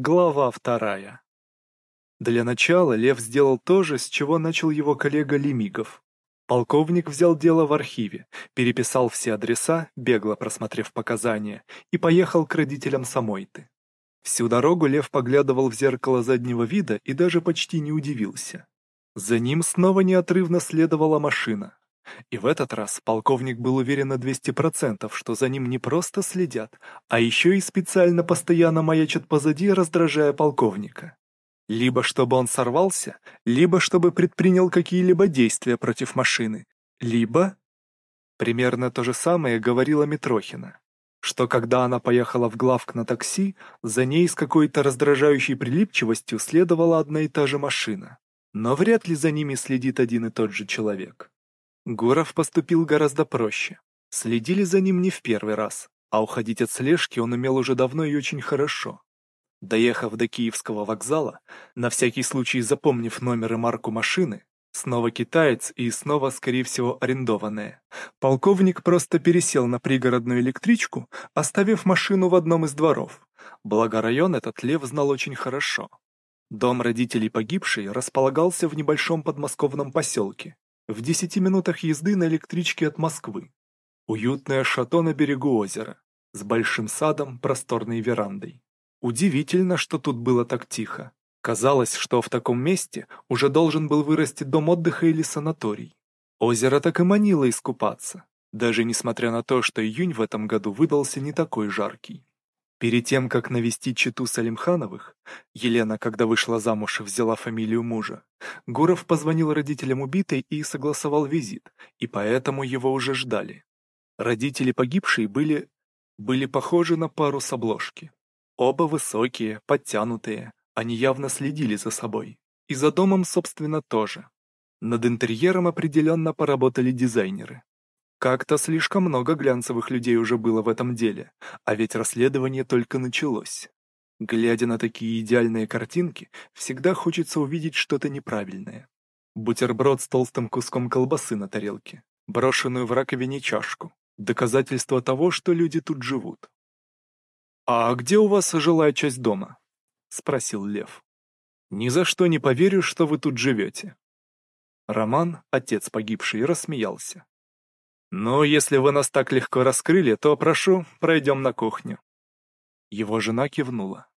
Глава вторая. Для начала Лев сделал то же, с чего начал его коллега Лемигов. Полковник взял дело в архиве, переписал все адреса, бегло просмотрев показания, и поехал к родителям Самойты. Всю дорогу Лев поглядывал в зеркало заднего вида и даже почти не удивился. За ним снова неотрывно следовала машина. И в этот раз полковник был уверен на 200%, что за ним не просто следят, а еще и специально постоянно маячат позади, раздражая полковника. Либо чтобы он сорвался, либо чтобы предпринял какие-либо действия против машины, либо... Примерно то же самое говорила Митрохина, что когда она поехала в главк на такси, за ней с какой-то раздражающей прилипчивостью следовала одна и та же машина. Но вряд ли за ними следит один и тот же человек. Гуров поступил гораздо проще. Следили за ним не в первый раз, а уходить от слежки он умел уже давно и очень хорошо. Доехав до Киевского вокзала, на всякий случай запомнив номер и марку машины, снова китаец и снова, скорее всего, арендованная, полковник просто пересел на пригородную электричку, оставив машину в одном из дворов. Благо район этот Лев знал очень хорошо. Дом родителей погибшей располагался в небольшом подмосковном поселке, в десяти минутах езды на электричке от Москвы. Уютное шато на берегу озера, с большим садом, просторной верандой. Удивительно, что тут было так тихо. Казалось, что в таком месте уже должен был вырасти дом отдыха или санаторий. Озеро так и манило искупаться, даже несмотря на то, что июнь в этом году выдался не такой жаркий. Перед тем, как навестить читу Салимхановых, Елена, когда вышла замуж, взяла фамилию мужа, Гуров позвонил родителям убитой и согласовал визит, и поэтому его уже ждали. Родители погибшей были... были похожи на пару с обложки. Оба высокие, подтянутые, они явно следили за собой. И за домом, собственно, тоже. Над интерьером определенно поработали дизайнеры. Как-то слишком много глянцевых людей уже было в этом деле, а ведь расследование только началось. Глядя на такие идеальные картинки, всегда хочется увидеть что-то неправильное. Бутерброд с толстым куском колбасы на тарелке, брошенную в раковине чашку. Доказательство того, что люди тут живут. «А где у вас жилая часть дома?» — спросил Лев. «Ни за что не поверю, что вы тут живете». Роман, отец погибший, рассмеялся. «Ну, если вы нас так легко раскрыли, то, прошу, пройдем на кухню». Его жена кивнула.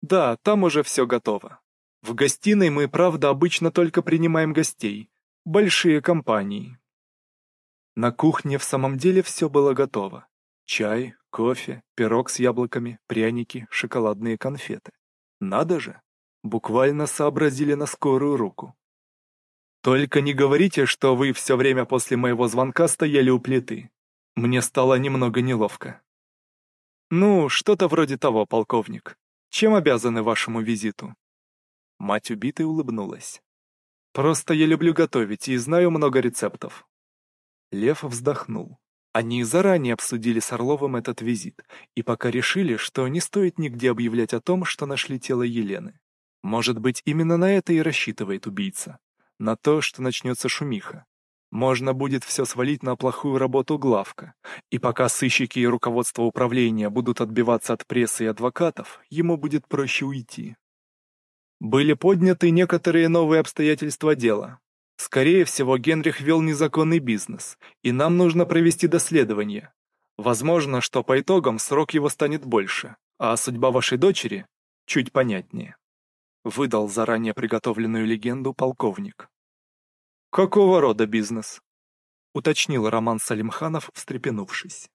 «Да, там уже все готово. В гостиной мы, правда, обычно только принимаем гостей. Большие компании». На кухне в самом деле все было готово. Чай, кофе, пирог с яблоками, пряники, шоколадные конфеты. Надо же, буквально сообразили на скорую руку. Только не говорите, что вы все время после моего звонка стояли у плиты. Мне стало немного неловко. Ну, что-то вроде того, полковник. Чем обязаны вашему визиту? Мать убитой улыбнулась. Просто я люблю готовить и знаю много рецептов. Лев вздохнул. Они заранее обсудили с Орловым этот визит, и пока решили, что не стоит нигде объявлять о том, что нашли тело Елены. Может быть, именно на это и рассчитывает убийца на то, что начнется шумиха. Можно будет все свалить на плохую работу главка, и пока сыщики и руководство управления будут отбиваться от прессы и адвокатов, ему будет проще уйти. Были подняты некоторые новые обстоятельства дела. Скорее всего, Генрих вел незаконный бизнес, и нам нужно провести доследование. Возможно, что по итогам срок его станет больше, а судьба вашей дочери чуть понятнее. Выдал заранее приготовленную легенду полковник. «Какого рода бизнес?» — уточнил Роман Салимханов, встрепенувшись.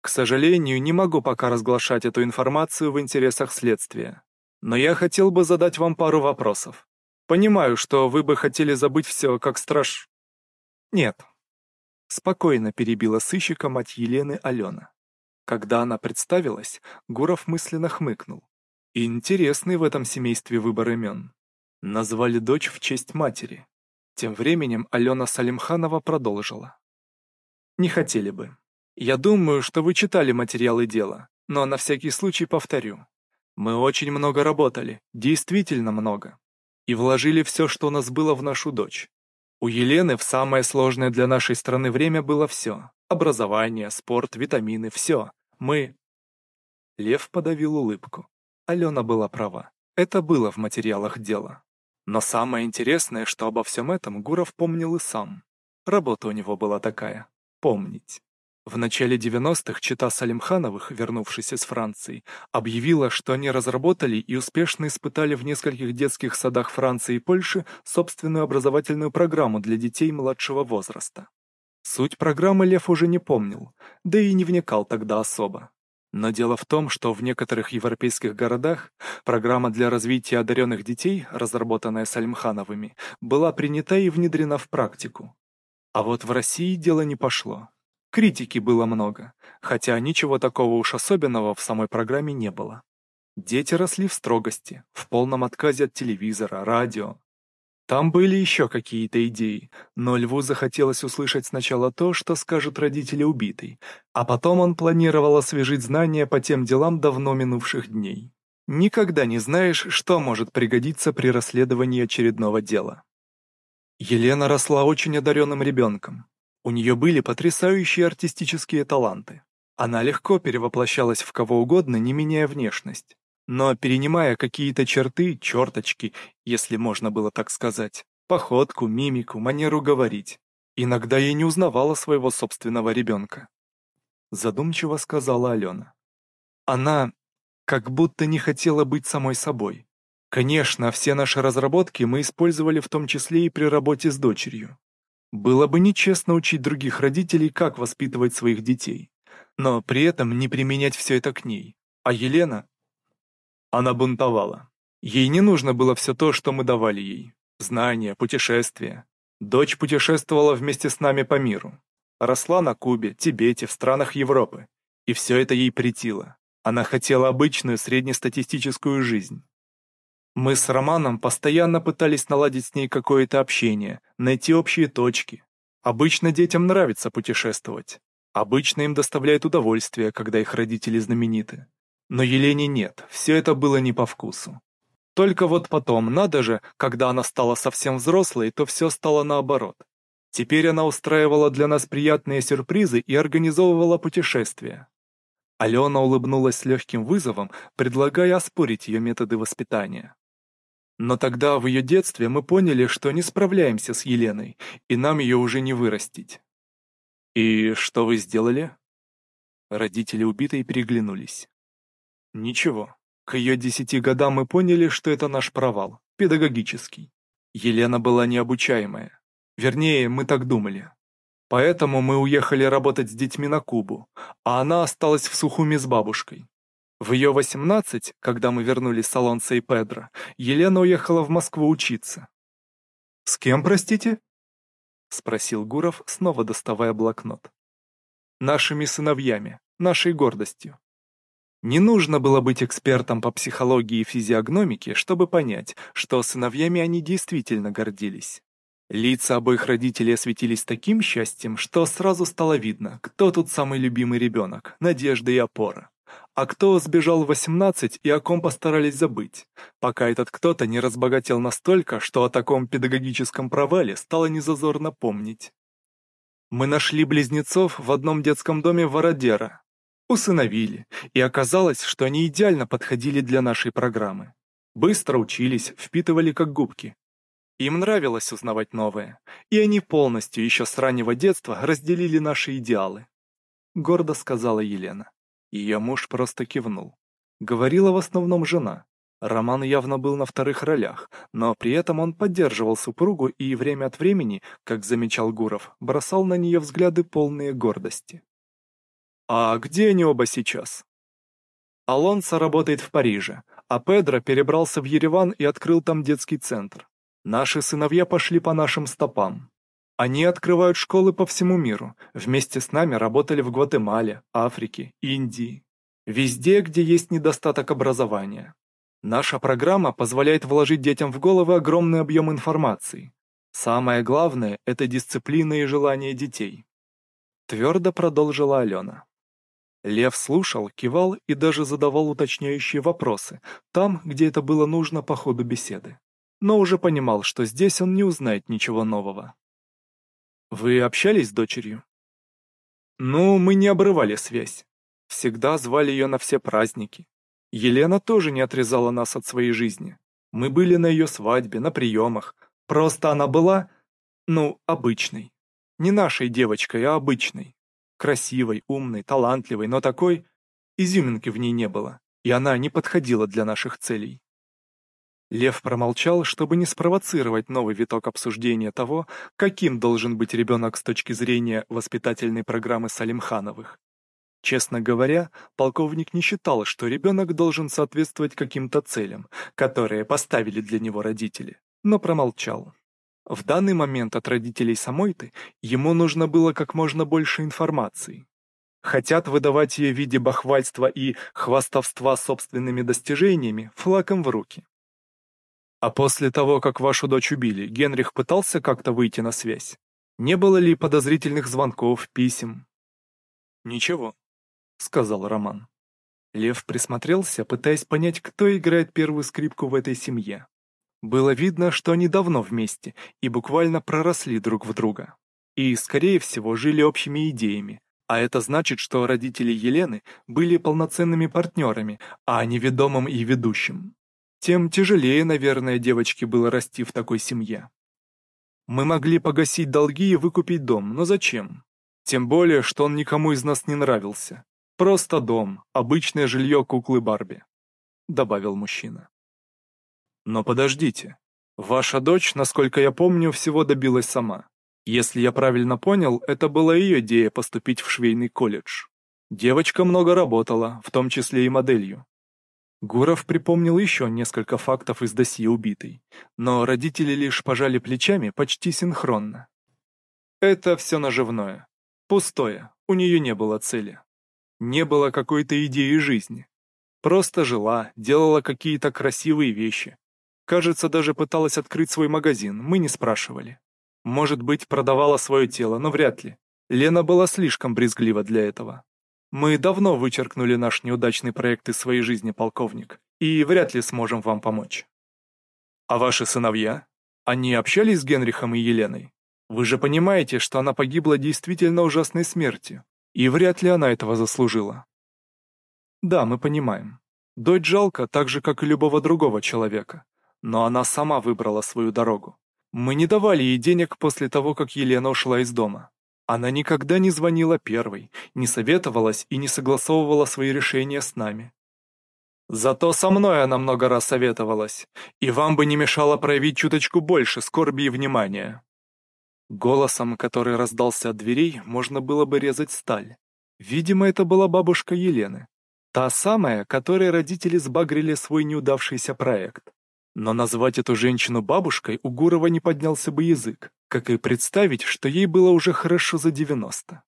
«К сожалению, не могу пока разглашать эту информацию в интересах следствия, но я хотел бы задать вам пару вопросов. Понимаю, что вы бы хотели забыть все, как страж...» «Нет». Спокойно перебила сыщика мать Елены Алена. Когда она представилась, Гуров мысленно хмыкнул. Интересный в этом семействе выбор имен. Назвали дочь в честь матери. Тем временем Алена Салимханова продолжила. «Не хотели бы. Я думаю, что вы читали материалы дела, но на всякий случай повторю. Мы очень много работали, действительно много. И вложили все, что у нас было в нашу дочь. У Елены в самое сложное для нашей страны время было все. Образование, спорт, витамины, все. Мы...» Лев подавил улыбку. Алена была права. Это было в материалах дела. Но самое интересное, что обо всем этом Гуров помнил и сам. Работа у него была такая — помнить. В начале 90-х чита Салимхановых, вернувшись из Франции, объявила, что они разработали и успешно испытали в нескольких детских садах Франции и Польши собственную образовательную программу для детей младшего возраста. Суть программы Лев уже не помнил, да и не вникал тогда особо. Но дело в том, что в некоторых европейских городах программа для развития одаренных детей, разработанная Салимхановыми, была принята и внедрена в практику. А вот в России дело не пошло. Критики было много, хотя ничего такого уж особенного в самой программе не было. Дети росли в строгости, в полном отказе от телевизора, радио. Там были еще какие-то идеи, но Льву захотелось услышать сначала то, что скажут родители убитой, а потом он планировал освежить знания по тем делам давно минувших дней. Никогда не знаешь, что может пригодиться при расследовании очередного дела. Елена росла очень одаренным ребенком, у нее были потрясающие артистические таланты. Она легко перевоплощалась в кого угодно, не меняя внешность. Но перенимая какие-то черты, черточки, если можно было так сказать, походку, мимику, манеру говорить, иногда я не узнавала своего собственного ребенка. Задумчиво сказала Алена. Она как будто не хотела быть самой собой. Конечно, все наши разработки мы использовали в том числе и при работе с дочерью. Было бы нечестно учить других родителей, как воспитывать своих детей, но при этом не применять все это к ней. А Елена? Она бунтовала. Ей не нужно было все то, что мы давали ей. Знания, путешествия. Дочь путешествовала вместе с нами по миру. Росла на Кубе, Тибете, в странах Европы. И все это ей претило. Она хотела обычную среднестатистическую жизнь. Мы с Романом постоянно пытались наладить с ней какое-то общение, найти общие точки. Обычно детям нравится путешествовать. Обычно им доставляет удовольствие, когда их родители знамениты. Но Елене нет, все это было не по вкусу. Только вот потом, надо же, когда она стала совсем взрослой, то все стало наоборот. Теперь она устраивала для нас приятные сюрпризы и организовывала путешествия. Алена улыбнулась с легким вызовом, предлагая оспорить ее методы воспитания. Но тогда, в ее детстве, мы поняли, что не справляемся с Еленой, и нам ее уже не вырастить. «И что вы сделали?» Родители убитой переглянулись. «Ничего. К ее десяти годам мы поняли, что это наш провал, педагогический. Елена была необучаемая. Вернее, мы так думали. Поэтому мы уехали работать с детьми на Кубу, а она осталась в Сухуми с бабушкой. В ее 18, когда мы вернулись в салон Сей Педро, Елена уехала в Москву учиться. «С кем, простите?» — спросил Гуров, снова доставая блокнот. «Нашими сыновьями, нашей гордостью. Не нужно было быть экспертом по психологии и физиогномике, чтобы понять, что сыновьями они действительно гордились. Лица обоих родителей осветились таким счастьем, что сразу стало видно, кто тут самый любимый ребенок, надежда и опора а кто сбежал в 18 и о ком постарались забыть, пока этот кто-то не разбогател настолько, что о таком педагогическом провале стало незазорно помнить. Мы нашли близнецов в одном детском доме Вородера, усыновили, и оказалось, что они идеально подходили для нашей программы. Быстро учились, впитывали как губки. Им нравилось узнавать новое, и они полностью еще с раннего детства разделили наши идеалы. Гордо сказала Елена. Ее муж просто кивнул. Говорила в основном жена. Роман явно был на вторых ролях, но при этом он поддерживал супругу и время от времени, как замечал Гуров, бросал на нее взгляды полные гордости. «А где они оба сейчас?» Алонсо работает в Париже, а Педро перебрался в Ереван и открыл там детский центр. Наши сыновья пошли по нашим стопам. Они открывают школы по всему миру. Вместе с нами работали в Гватемале, Африке, Индии. Везде, где есть недостаток образования. Наша программа позволяет вложить детям в головы огромный объем информации. Самое главное – это дисциплина и желание детей. Твердо продолжила Алена. Лев слушал, кивал и даже задавал уточняющие вопросы, там, где это было нужно по ходу беседы. Но уже понимал, что здесь он не узнает ничего нового. Вы общались с дочерью? Ну, мы не обрывали связь. Всегда звали ее на все праздники. Елена тоже не отрезала нас от своей жизни. Мы были на ее свадьбе, на приемах. Просто она была, ну, обычной. Не нашей девочкой, а обычной. Красивой, умной, талантливой, но такой изюминки в ней не было, и она не подходила для наших целей. Лев промолчал, чтобы не спровоцировать новый виток обсуждения того, каким должен быть ребенок с точки зрения воспитательной программы Салимхановых. Честно говоря, полковник не считал, что ребенок должен соответствовать каким-то целям, которые поставили для него родители, но промолчал. В данный момент от родителей Самойты ему нужно было как можно больше информации. Хотят выдавать ее в виде бахвальства и хвастовства собственными достижениями флаком в руки. А после того, как вашу дочь убили, Генрих пытался как-то выйти на связь? Не было ли подозрительных звонков, писем? Ничего, сказал Роман. Лев присмотрелся, пытаясь понять, кто играет первую скрипку в этой семье. Было видно, что они давно вместе и буквально проросли друг в друга. И, скорее всего, жили общими идеями, а это значит, что родители Елены были полноценными партнерами, а не ведомым и ведущим. Тем тяжелее, наверное, девочке было расти в такой семье. Мы могли погасить долги и выкупить дом, но зачем? Тем более, что он никому из нас не нравился. Просто дом, обычное жилье куклы Барби», — добавил мужчина. «Но подождите. Ваша дочь, насколько я помню, всего добилась сама. Если я правильно понял, это была ее идея поступить в швейный колледж. Девочка много работала, в том числе и моделью. Гуров припомнил еще несколько фактов из досье убитой, но родители лишь пожали плечами почти синхронно. Это все наживное. Пустое, у нее не было цели. Не было какой-то идеи жизни. Просто жила, делала какие-то красивые вещи. Кажется, даже пыталась открыть свой магазин, мы не спрашивали. Может быть, продавала свое тело, но вряд ли. Лена была слишком брезглива для этого. Мы давно вычеркнули наш неудачный проект из своей жизни, полковник, и вряд ли сможем вам помочь. А ваши сыновья? Они общались с Генрихом и Еленой? Вы же понимаете, что она погибла действительно ужасной смертью. И вряд ли она этого заслужила. Да, мы понимаем. Дочь жалко так же, как и любого другого человека. Но она сама выбрала свою дорогу. Мы не давали ей денег после того, как Елена ушла из дома. Она никогда не звонила первой, не советовалась и не согласовывала свои решения с нами. Зато со мной она много раз советовалась, и вам бы не мешало проявить чуточку больше скорби и внимания. Голосом, который раздался от дверей, можно было бы резать сталь. Видимо, это была бабушка Елены. Та самая, которой родители сбагрили свой неудавшийся проект. Но назвать эту женщину бабушкой у Гурова не поднялся бы язык, как и представить, что ей было уже хорошо за 90.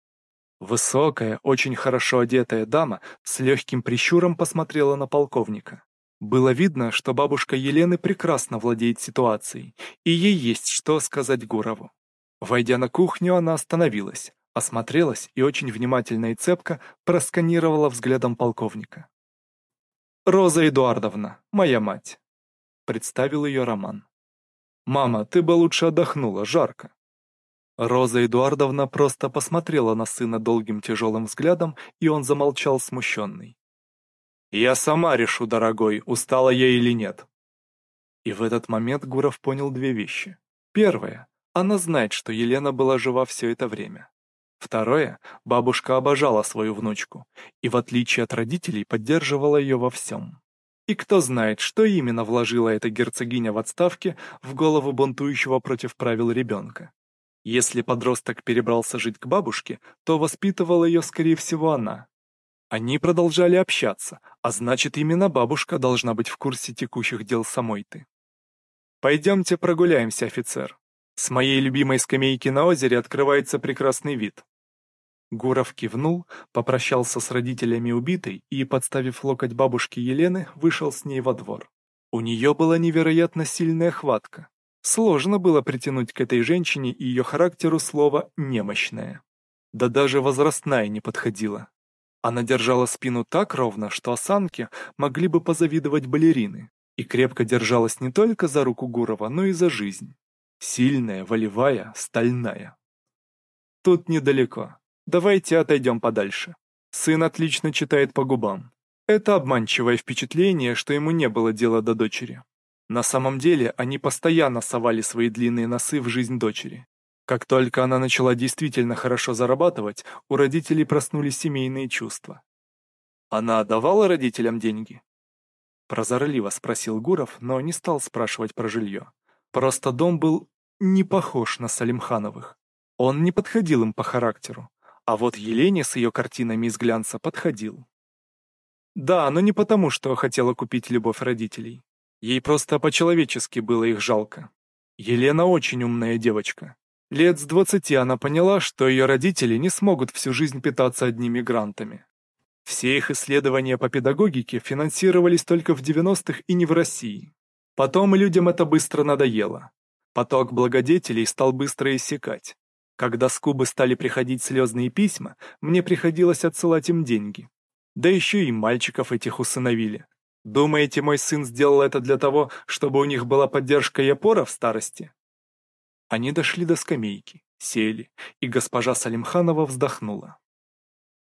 Высокая, очень хорошо одетая дама с легким прищуром посмотрела на полковника. Было видно, что бабушка Елены прекрасно владеет ситуацией, и ей есть что сказать Гурову. Войдя на кухню, она остановилась, осмотрелась и очень внимательно и цепко просканировала взглядом полковника. «Роза Эдуардовна, моя мать», — представил ее Роман. «Мама, ты бы лучше отдохнула, жарко». Роза Эдуардовна просто посмотрела на сына долгим тяжелым взглядом, и он замолчал смущенный. «Я сама решу, дорогой, устала я или нет». И в этот момент Гуров понял две вещи. Первое. Она знает, что Елена была жива все это время. Второе, бабушка обожала свою внучку и, в отличие от родителей, поддерживала ее во всем. И кто знает, что именно вложила эта герцогиня в отставке в голову бунтующего против правил ребенка. Если подросток перебрался жить к бабушке, то воспитывала ее, скорее всего, она. Они продолжали общаться, а значит, именно бабушка должна быть в курсе текущих дел самой-ты. «Пойдемте прогуляемся, офицер», с моей любимой скамейки на озере открывается прекрасный вид. Гуров кивнул, попрощался с родителями убитой и, подставив локоть бабушки Елены, вышел с ней во двор. У нее была невероятно сильная хватка. Сложно было притянуть к этой женщине и ее характеру слово «немощная». Да даже возрастная не подходила. Она держала спину так ровно, что осанки могли бы позавидовать балерины, и крепко держалась не только за руку Гурова, но и за жизнь. Сильная, волевая, стальная. Тут недалеко. Давайте отойдем подальше. Сын отлично читает по губам. Это обманчивое впечатление, что ему не было дела до дочери. На самом деле они постоянно совали свои длинные носы в жизнь дочери. Как только она начала действительно хорошо зарабатывать, у родителей проснулись семейные чувства. Она отдавала родителям деньги? Прозорливо спросил Гуров, но не стал спрашивать про жилье. Просто дом был не похож на Салимхановых. Он не подходил им по характеру, а вот Елене с ее картинами из глянца подходил. Да, но не потому, что хотела купить любовь родителей. Ей просто по-человечески было их жалко. Елена очень умная девочка. Лет с двадцати она поняла, что ее родители не смогут всю жизнь питаться одними грантами. Все их исследования по педагогике финансировались только в 90-х и не в России. Потом людям это быстро надоело. Поток благодетелей стал быстро иссякать. Когда с Кубы стали приходить слезные письма, мне приходилось отсылать им деньги. Да еще и мальчиков этих усыновили. Думаете, мой сын сделал это для того, чтобы у них была поддержка и опора в старости? Они дошли до скамейки, сели, и госпожа Салимханова вздохнула.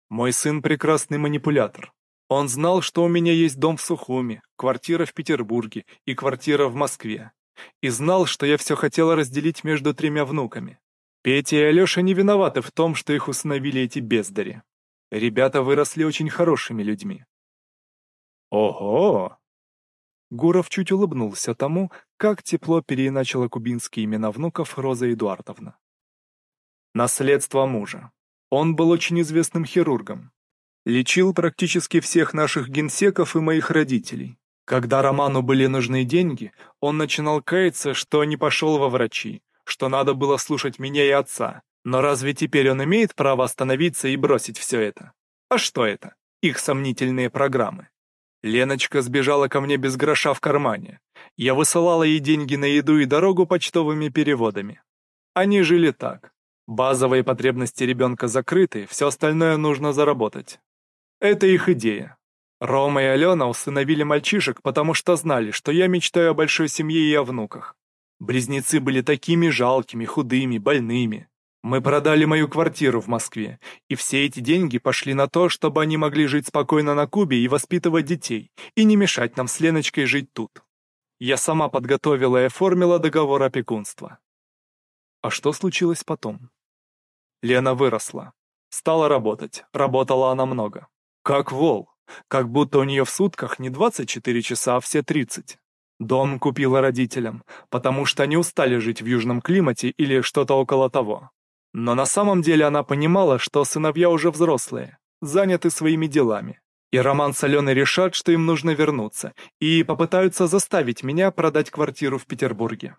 Мой сын прекрасный манипулятор. Он знал, что у меня есть дом в Сухуми, квартира в Петербурге и квартира в Москве. И знал, что я все хотела разделить между тремя внуками. Петя и Алеша не виноваты в том, что их усыновили эти бездари. Ребята выросли очень хорошими людьми. Ого! Гуров чуть улыбнулся тому, как тепло переиначила кубинские имена внуков Роза Эдуардовна. Наследство мужа. Он был очень известным хирургом. Лечил практически всех наших генсеков и моих родителей. Когда Роману были нужны деньги, он начинал каяться, что не пошел во врачи, что надо было слушать меня и отца, но разве теперь он имеет право остановиться и бросить все это? А что это? Их сомнительные программы. Леночка сбежала ко мне без гроша в кармане. Я высылала ей деньги на еду и дорогу почтовыми переводами. Они жили так. Базовые потребности ребенка закрыты, все остальное нужно заработать. Это их идея. Рома и Алена усыновили мальчишек, потому что знали, что я мечтаю о большой семье и о внуках. Близнецы были такими жалкими, худыми, больными. Мы продали мою квартиру в Москве, и все эти деньги пошли на то, чтобы они могли жить спокойно на Кубе и воспитывать детей, и не мешать нам с Леночкой жить тут. Я сама подготовила и оформила договор опекунства. А что случилось потом? Лена выросла. Стала работать. Работала она много. Как вол. Как будто у нее в сутках не 24 часа, а все 30. Дом купила родителям, потому что они устали жить в южном климате или что-то около того. Но на самом деле она понимала, что сыновья уже взрослые, заняты своими делами. И Роман с Аленой решат, что им нужно вернуться, и попытаются заставить меня продать квартиру в Петербурге.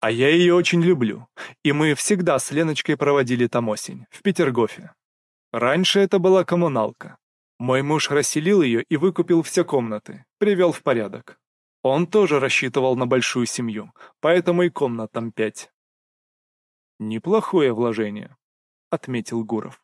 А я ее очень люблю, и мы всегда с Леночкой проводили там осень, в Петергофе. Раньше это была коммуналка. Мой муж расселил ее и выкупил все комнаты, привел в порядок. Он тоже рассчитывал на большую семью, поэтому и комнат там пять. «Неплохое вложение», — отметил Гуров.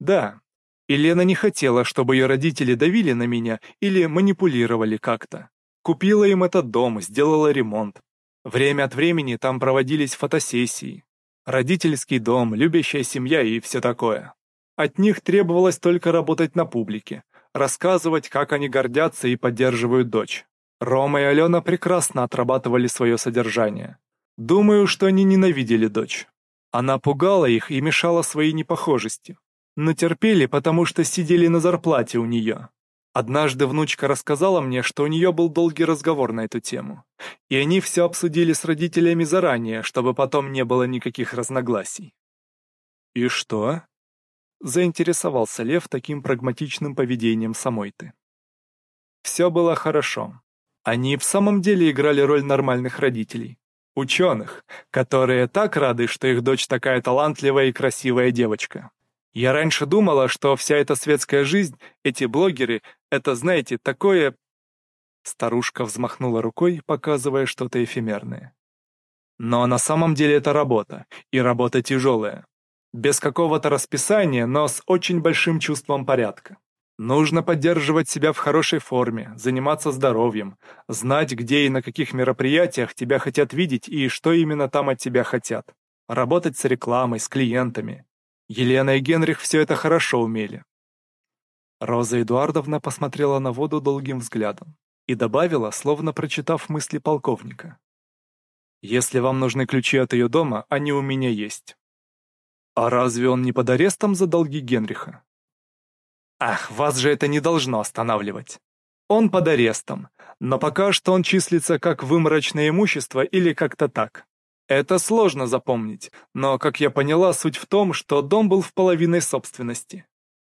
«Да, и Лена не хотела, чтобы ее родители давили на меня или манипулировали как-то. Купила им этот дом, сделала ремонт. Время от времени там проводились фотосессии. Родительский дом, любящая семья и все такое. От них требовалось только работать на публике, рассказывать, как они гордятся и поддерживают дочь. Рома и Алена прекрасно отрабатывали свое содержание. Думаю, что они ненавидели дочь. Она пугала их и мешала своей непохожести. Но терпели, потому что сидели на зарплате у нее. Однажды внучка рассказала мне, что у нее был долгий разговор на эту тему. И они все обсудили с родителями заранее, чтобы потом не было никаких разногласий. «И что?» Заинтересовался Лев таким прагматичным поведением самой ты. Все было хорошо. Они в самом деле играли роль нормальных родителей. Ученых, которые так рады, что их дочь такая талантливая и красивая девочка. Я раньше думала, что вся эта светская жизнь, эти блогеры, это, знаете, такое... Старушка взмахнула рукой, показывая что-то эфемерное. Но на самом деле это работа, и работа тяжелая. Без какого-то расписания, но с очень большим чувством порядка. Нужно поддерживать себя в хорошей форме, заниматься здоровьем, знать, где и на каких мероприятиях тебя хотят видеть и что именно там от тебя хотят. Работать с рекламой, с клиентами. Елена и Генрих все это хорошо умели. Роза Эдуардовна посмотрела на воду долгим взглядом и добавила, словно прочитав мысли полковника. «Если вам нужны ключи от ее дома, они у меня есть». «А разве он не под арестом за долги Генриха?» «Ах, вас же это не должно останавливать. Он под арестом, но пока что он числится как выморочное имущество или как-то так. Это сложно запомнить, но, как я поняла, суть в том, что дом был в половиной собственности.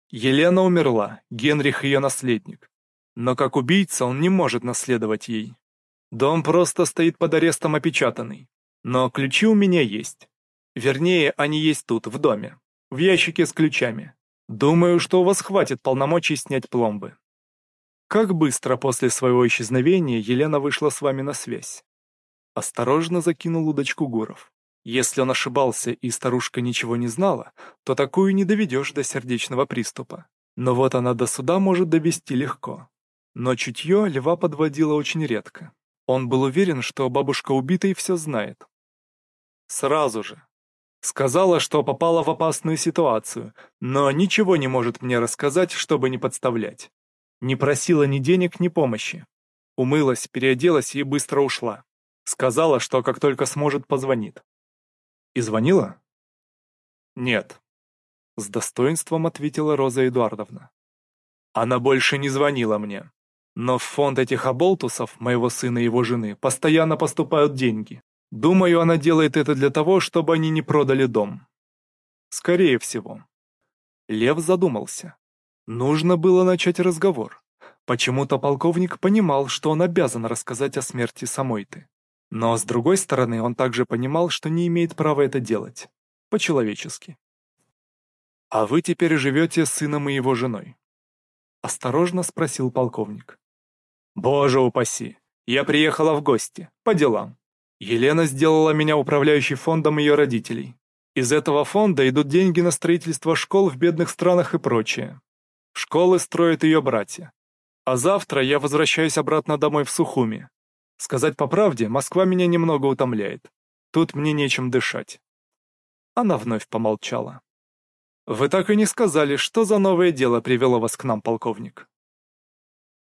Елена умерла, Генрих ее наследник. Но как убийца он не может наследовать ей. Дом просто стоит под арестом опечатанный. Но ключи у меня есть. Вернее, они есть тут, в доме. В ящике с ключами. Думаю, что у вас хватит полномочий снять пломбы. Как быстро после своего исчезновения Елена вышла с вами на связь? Осторожно закинул удочку Гуров. Если он ошибался и старушка ничего не знала, то такую не доведешь до сердечного приступа. Но вот она до суда может довести легко. Но чутье льва подводило очень редко. Он был уверен, что бабушка убитой все знает. Сразу же. Сказала, что попала в опасную ситуацию, но ничего не может мне рассказать, чтобы не подставлять. Не просила ни денег, ни помощи. Умылась, переоделась и быстро ушла. Сказала, что как только сможет, позвонит. И звонила? Нет. С достоинством ответила Роза Эдуардовна. Она больше не звонила мне. Но в фонд этих оболтусов, моего сына и его жены, постоянно поступают деньги. Думаю, она делает это для того, чтобы они не продали дом. Скорее всего. Лев задумался. Нужно было начать разговор. Почему-то полковник понимал, что он обязан рассказать о смерти Самойты. Но с другой стороны, он также понимал, что не имеет права это делать. По-человечески. «А вы теперь живете с сыном и его женой?» Осторожно спросил полковник. «Боже упаси! Я приехала в гости, по делам. Елена сделала меня управляющей фондом ее родителей. Из этого фонда идут деньги на строительство школ в бедных странах и прочее. Школы строят ее братья. А завтра я возвращаюсь обратно домой в Сухуми. Сказать по правде, Москва меня немного утомляет. Тут мне нечем дышать. Она вновь помолчала. Вы так и не сказали, что за новое дело привело вас к нам, полковник.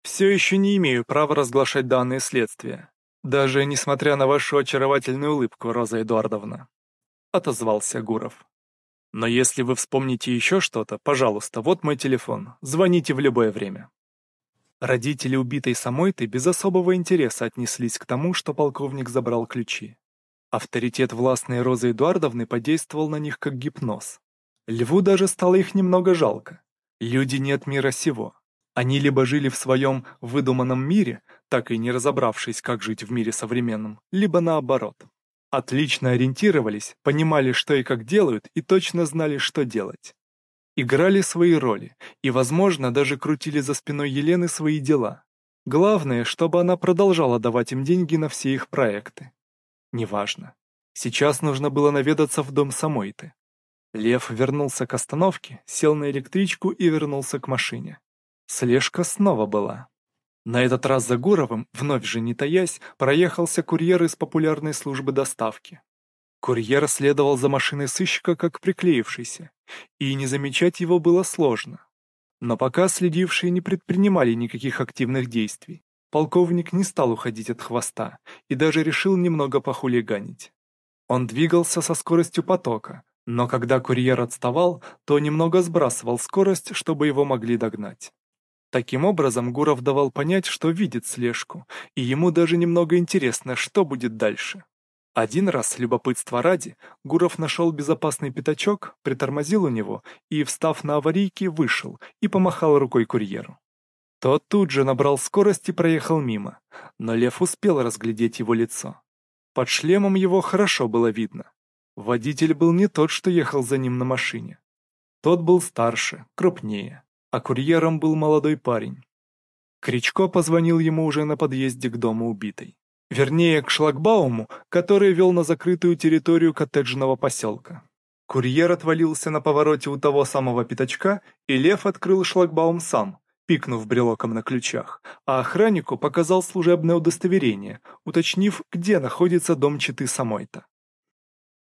Все еще не имею права разглашать данные следствия, даже несмотря на вашу очаровательную улыбку, Роза Эдуардовна. Отозвался Гуров. Но если вы вспомните еще что-то, пожалуйста, вот мой телефон, звоните в любое время. Родители убитой Самойты без особого интереса отнеслись к тому, что полковник забрал ключи. Авторитет властной Розы Эдуардовны подействовал на них как гипноз. Льву даже стало их немного жалко. Люди не от мира сего. Они либо жили в своем выдуманном мире, так и не разобравшись, как жить в мире современном, либо наоборот. Отлично ориентировались, понимали, что и как делают, и точно знали, что делать. Играли свои роли, и, возможно, даже крутили за спиной Елены свои дела. Главное, чтобы она продолжала давать им деньги на все их проекты. Неважно. Сейчас нужно было наведаться в дом Самойты. Лев вернулся к остановке, сел на электричку и вернулся к машине. Слежка снова была. На этот раз за Гуровым, вновь же не таясь, проехался курьер из популярной службы доставки. Курьер следовал за машиной сыщика как приклеившийся, и не замечать его было сложно. Но пока следившие не предпринимали никаких активных действий, полковник не стал уходить от хвоста и даже решил немного похулиганить. Он двигался со скоростью потока, но когда курьер отставал, то немного сбрасывал скорость, чтобы его могли догнать. Таким образом, Гуров давал понять, что видит слежку, и ему даже немного интересно, что будет дальше. Один раз, любопытство ради, Гуров нашел безопасный пятачок, притормозил у него и, встав на аварийке, вышел и помахал рукой курьеру. Тот тут же набрал скорость и проехал мимо, но Лев успел разглядеть его лицо. Под шлемом его хорошо было видно. Водитель был не тот, что ехал за ним на машине. Тот был старше, крупнее а курьером был молодой парень. Кричко позвонил ему уже на подъезде к дому убитой. Вернее, к шлагбауму, который вел на закрытую территорию коттеджного поселка. Курьер отвалился на повороте у того самого пятачка, и Лев открыл шлагбаум сам, пикнув брелоком на ключах, а охраннику показал служебное удостоверение, уточнив, где находится дом Читы Самойта.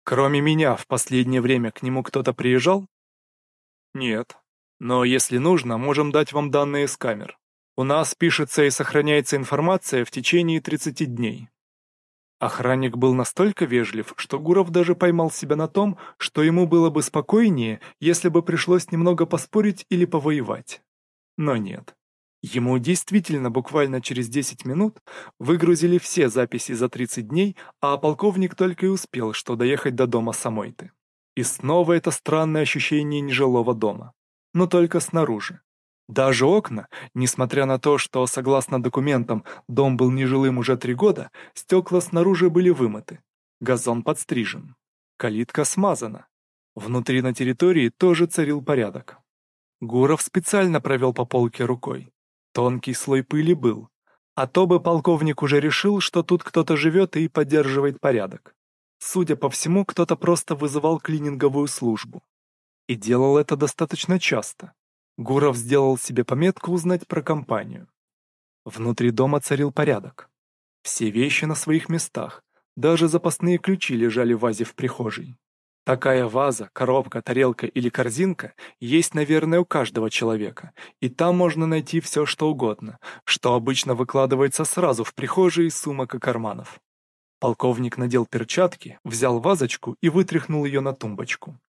Кроме меня, в последнее время к нему кто-то приезжал? Нет, Но если нужно, можем дать вам данные с камер. У нас пишется и сохраняется информация в течение 30 дней. Охранник был настолько вежлив, что Гуров даже поймал себя на том, что ему было бы спокойнее, если бы пришлось немного поспорить или повоевать. Но нет. Ему действительно буквально через 10 минут выгрузили все записи за 30 дней, а полковник только и успел, что доехать до дома Самойты. И снова это странное ощущение нежилого дома. Но только снаружи. Даже окна, несмотря на то, что, согласно документам, дом был нежилым уже три года, стекла снаружи были вымыты. Газон подстрижен. Калитка смазана. Внутри на территории тоже царил порядок. Гуров специально провел по полке рукой. Тонкий слой пыли был. А то бы полковник уже решил, что тут кто-то живет и поддерживает порядок. Судя по всему, кто-то просто вызывал клининговую службу. И делал это достаточно часто. Гуров сделал себе пометку узнать про компанию. Внутри дома царил порядок. Все вещи на своих местах, даже запасные ключи лежали в вазе в прихожей. Такая ваза, коробка, тарелка или корзинка есть, наверное, у каждого человека, и там можно найти все, что угодно, что обычно выкладывается сразу в прихожей сумок и карманов. Полковник надел перчатки, взял вазочку и вытряхнул ее на тумбочку.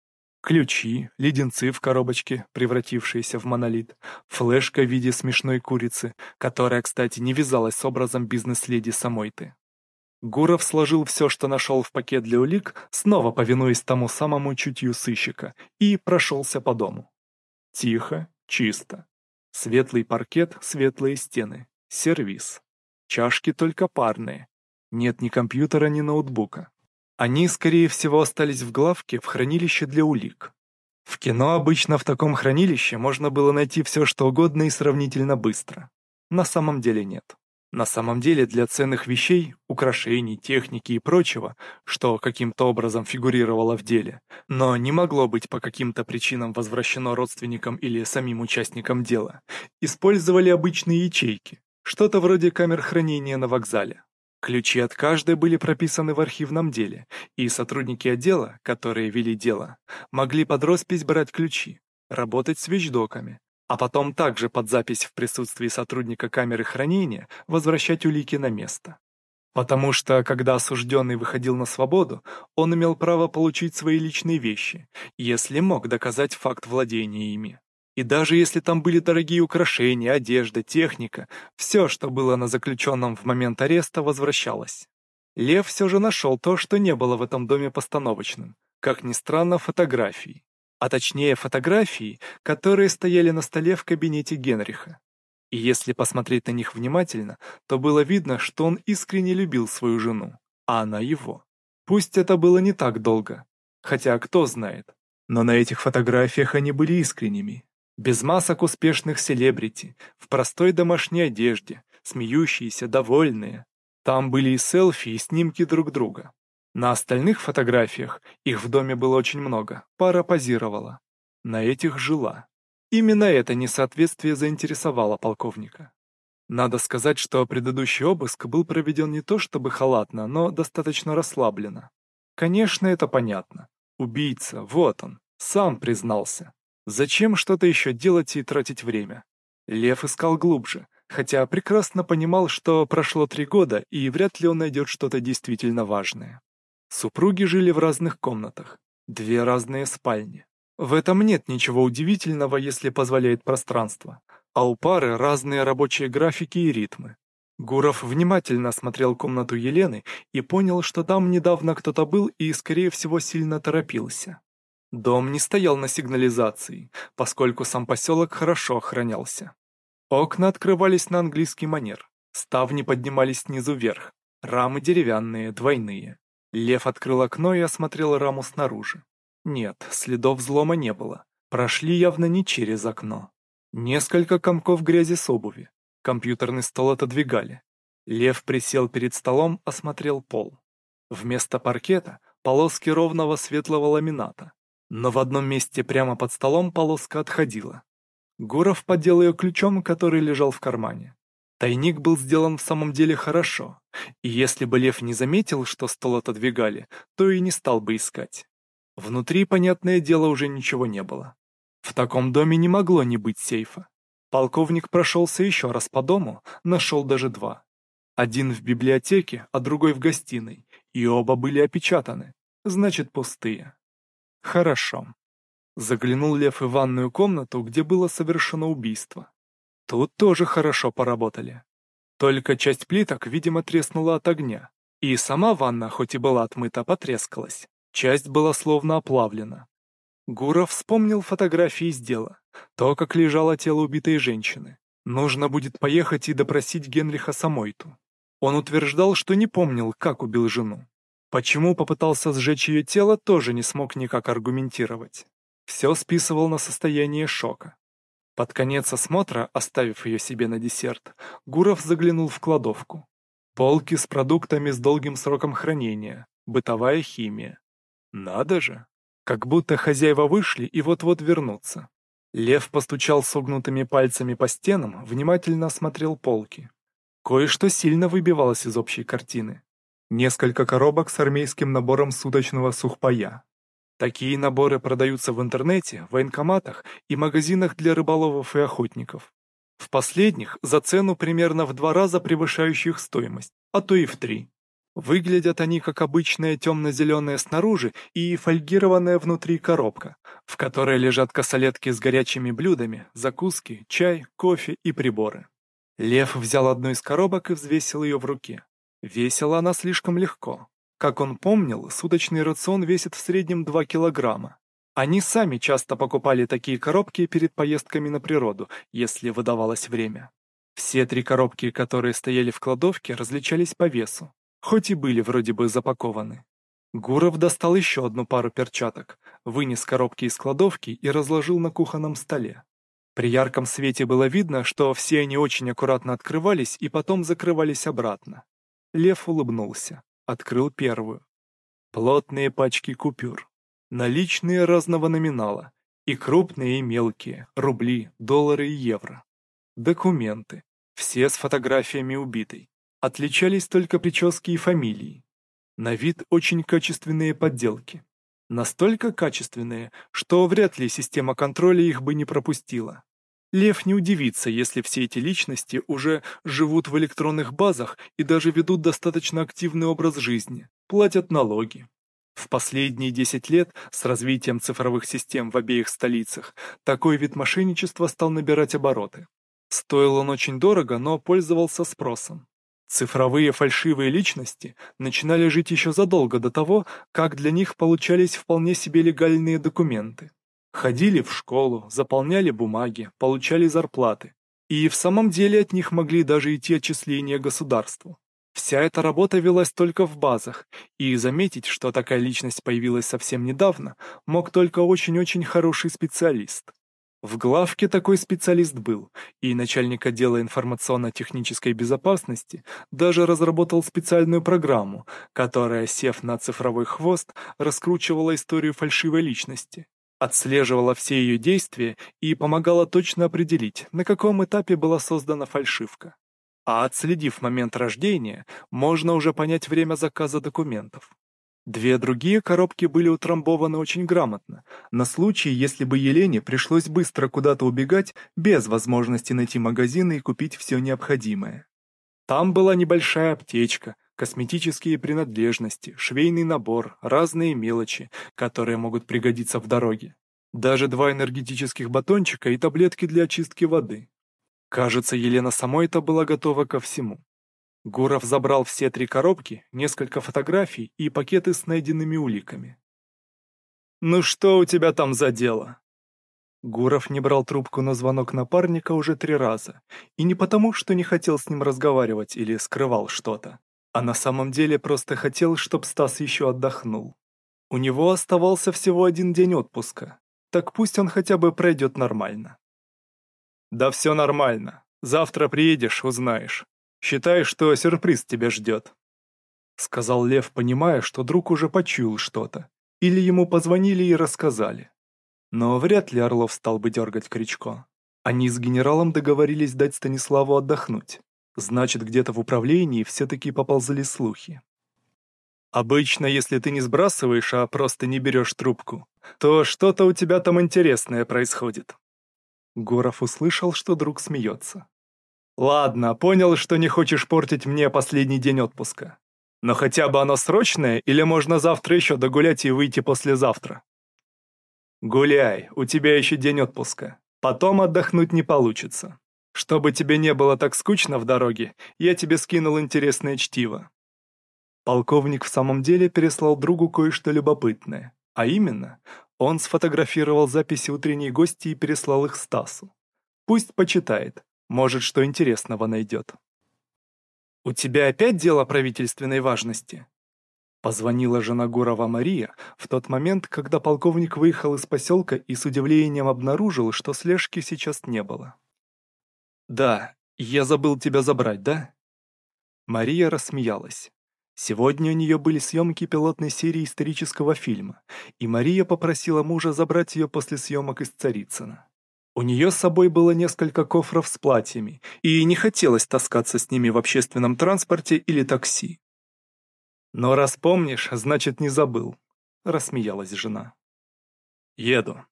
Ключи, леденцы в коробочке, превратившиеся в монолит, флешка в виде смешной курицы, которая, кстати, не вязалась с образом бизнес-леди Самойты. Гуров сложил все, что нашел в пакет для улик, снова повинуясь тому самому чутью сыщика, и прошелся по дому. Тихо, чисто. Светлый паркет, светлые стены. Сервис. Чашки только парные. Нет ни компьютера, ни ноутбука. Они, скорее всего, остались в главке в хранилище для улик. В кино обычно в таком хранилище можно было найти все, что угодно и сравнительно быстро. На самом деле нет. На самом деле для ценных вещей, украшений, техники и прочего, что каким-то образом фигурировало в деле, но не могло быть по каким-то причинам возвращено родственникам или самим участникам дела, использовали обычные ячейки, что-то вроде камер хранения на вокзале. Ключи от каждой были прописаны в архивном деле, и сотрудники отдела, которые вели дело, могли под роспись брать ключи, работать с вещдоками, а потом также под запись в присутствии сотрудника камеры хранения возвращать улики на место. Потому что, когда осужденный выходил на свободу, он имел право получить свои личные вещи, если мог доказать факт владения ими. И даже если там были дорогие украшения, одежда, техника, все, что было на заключенном в момент ареста, возвращалось. Лев все же нашел то, что не было в этом доме постановочным, как ни странно, фотографии а точнее фотографии, которые стояли на столе в кабинете Генриха. И если посмотреть на них внимательно, то было видно, что он искренне любил свою жену, а она его. Пусть это было не так долго, хотя кто знает, но на этих фотографиях они были искренними. Без масок успешных селебрити, в простой домашней одежде, смеющиеся, довольные. Там были и селфи, и снимки друг друга. На остальных фотографиях, их в доме было очень много, пара позировала. На этих жила. Именно это несоответствие заинтересовало полковника. Надо сказать, что предыдущий обыск был проведен не то чтобы халатно, но достаточно расслабленно. Конечно, это понятно. Убийца, вот он, сам признался. Зачем что-то еще делать и тратить время? Лев искал глубже, хотя прекрасно понимал, что прошло три года, и вряд ли он найдет что-то действительно важное. Супруги жили в разных комнатах, две разные спальни. В этом нет ничего удивительного, если позволяет пространство, а у пары разные рабочие графики и ритмы. Гуров внимательно смотрел комнату Елены и понял, что там недавно кто-то был и, скорее всего, сильно торопился. Дом не стоял на сигнализации, поскольку сам поселок хорошо охранялся. Окна открывались на английский манер, ставни поднимались снизу вверх, рамы деревянные, двойные. Лев открыл окно и осмотрел раму снаружи. Нет, следов взлома не было. Прошли явно не через окно. Несколько комков грязи с обуви. Компьютерный стол отодвигали. Лев присел перед столом, осмотрел пол. Вместо паркета полоски ровного светлого ламината. Но в одном месте прямо под столом полоска отходила. Гуров поддел ее ключом, который лежал в кармане. Тайник был сделан в самом деле хорошо, и если бы Лев не заметил, что стол отодвигали, то и не стал бы искать. Внутри, понятное дело, уже ничего не было. В таком доме не могло не быть сейфа. Полковник прошелся еще раз по дому, нашел даже два. Один в библиотеке, а другой в гостиной, и оба были опечатаны, значит пустые. Хорошо. Заглянул Лев в ванную комнату, где было совершено убийство. Тут тоже хорошо поработали. Только часть плиток, видимо, треснула от огня. И сама ванна, хоть и была отмыта, потрескалась. Часть была словно оплавлена. Гуров вспомнил фотографии из дела. То, как лежало тело убитой женщины. Нужно будет поехать и допросить Генриха Самойту. Он утверждал, что не помнил, как убил жену. Почему попытался сжечь ее тело, тоже не смог никак аргументировать. Все списывал на состояние шока. Под конец осмотра, оставив ее себе на десерт, Гуров заглянул в кладовку. Полки с продуктами с долгим сроком хранения, бытовая химия. Надо же! Как будто хозяева вышли и вот-вот вернутся. Лев постучал согнутыми пальцами по стенам, внимательно осмотрел полки. Кое-что сильно выбивалось из общей картины. Несколько коробок с армейским набором суточного сухпая. Такие наборы продаются в интернете, в военкоматах и магазинах для рыболовов и охотников. В последних за цену примерно в два раза превышающих стоимость, а то и в три. Выглядят они как обычная темно-зеленая снаружи и фольгированная внутри коробка, в которой лежат косолетки с горячими блюдами, закуски, чай, кофе и приборы. Лев взял одну из коробок и взвесил ее в руке. Весила она слишком легко. Как он помнил, суточный рацион весит в среднем 2 килограмма. Они сами часто покупали такие коробки перед поездками на природу, если выдавалось время. Все три коробки, которые стояли в кладовке, различались по весу хоть и были вроде бы запакованы. Гуров достал еще одну пару перчаток, вынес коробки из кладовки и разложил на кухонном столе. При ярком свете было видно, что все они очень аккуратно открывались и потом закрывались обратно. Лев улыбнулся, открыл первую. Плотные пачки купюр, наличные разного номинала, и крупные, и мелкие, рубли, доллары и евро. Документы, все с фотографиями убитой. Отличались только прически и фамилии. На вид очень качественные подделки. Настолько качественные, что вряд ли система контроля их бы не пропустила. Лев не удивится, если все эти личности уже живут в электронных базах и даже ведут достаточно активный образ жизни, платят налоги. В последние 10 лет с развитием цифровых систем в обеих столицах такой вид мошенничества стал набирать обороты. Стоил он очень дорого, но пользовался спросом. Цифровые фальшивые личности начинали жить еще задолго до того, как для них получались вполне себе легальные документы. Ходили в школу, заполняли бумаги, получали зарплаты. И в самом деле от них могли даже идти отчисления государству. Вся эта работа велась только в базах, и заметить, что такая личность появилась совсем недавно, мог только очень-очень хороший специалист. В главке такой специалист был, и начальник отдела информационно-технической безопасности даже разработал специальную программу, которая, сев на цифровой хвост, раскручивала историю фальшивой личности, отслеживала все ее действия и помогала точно определить, на каком этапе была создана фальшивка. А отследив момент рождения, можно уже понять время заказа документов. Две другие коробки были утрамбованы очень грамотно, на случай, если бы Елене пришлось быстро куда-то убегать без возможности найти магазины и купить все необходимое. Там была небольшая аптечка, косметические принадлежности, швейный набор, разные мелочи, которые могут пригодиться в дороге. Даже два энергетических батончика и таблетки для очистки воды. Кажется, Елена самой это была готова ко всему. Гуров забрал все три коробки, несколько фотографий и пакеты с найденными уликами. «Ну что у тебя там за дело?» Гуров не брал трубку на звонок напарника уже три раза, и не потому, что не хотел с ним разговаривать или скрывал что-то, а на самом деле просто хотел, чтобы Стас еще отдохнул. У него оставался всего один день отпуска, так пусть он хотя бы пройдет нормально. «Да все нормально. Завтра приедешь, узнаешь. Считай, что сюрприз тебя ждет», — сказал Лев, понимая, что друг уже почуял что-то. Или ему позвонили и рассказали. Но вряд ли Орлов стал бы дергать Кричко. Они с генералом договорились дать Станиславу отдохнуть. Значит, где-то в управлении все-таки поползли слухи. Обычно, если ты не сбрасываешь, а просто не берешь трубку, то что-то у тебя там интересное происходит. Гуров услышал, что друг смеется. Ладно, понял, что не хочешь портить мне последний день отпуска. Но хотя бы оно срочное, или можно завтра еще догулять и выйти послезавтра? Гуляй, у тебя еще день отпуска. Потом отдохнуть не получится. Чтобы тебе не было так скучно в дороге, я тебе скинул интересное чтиво. Полковник в самом деле переслал другу кое-что любопытное, а именно, он сфотографировал записи утренней гости и переслал их Стасу. Пусть почитает, может, что интересного найдет. «У тебя опять дело правительственной важности?» Позвонила жена Гурова Мария в тот момент, когда полковник выехал из поселка и с удивлением обнаружил, что слежки сейчас не было. «Да, я забыл тебя забрать, да?» Мария рассмеялась. Сегодня у нее были съемки пилотной серии исторического фильма, и Мария попросила мужа забрать ее после съемок из Царицына. У нее с собой было несколько кофров с платьями, и не хотелось таскаться с ними в общественном транспорте или такси. «Но раз помнишь, значит, не забыл», — рассмеялась жена. «Еду».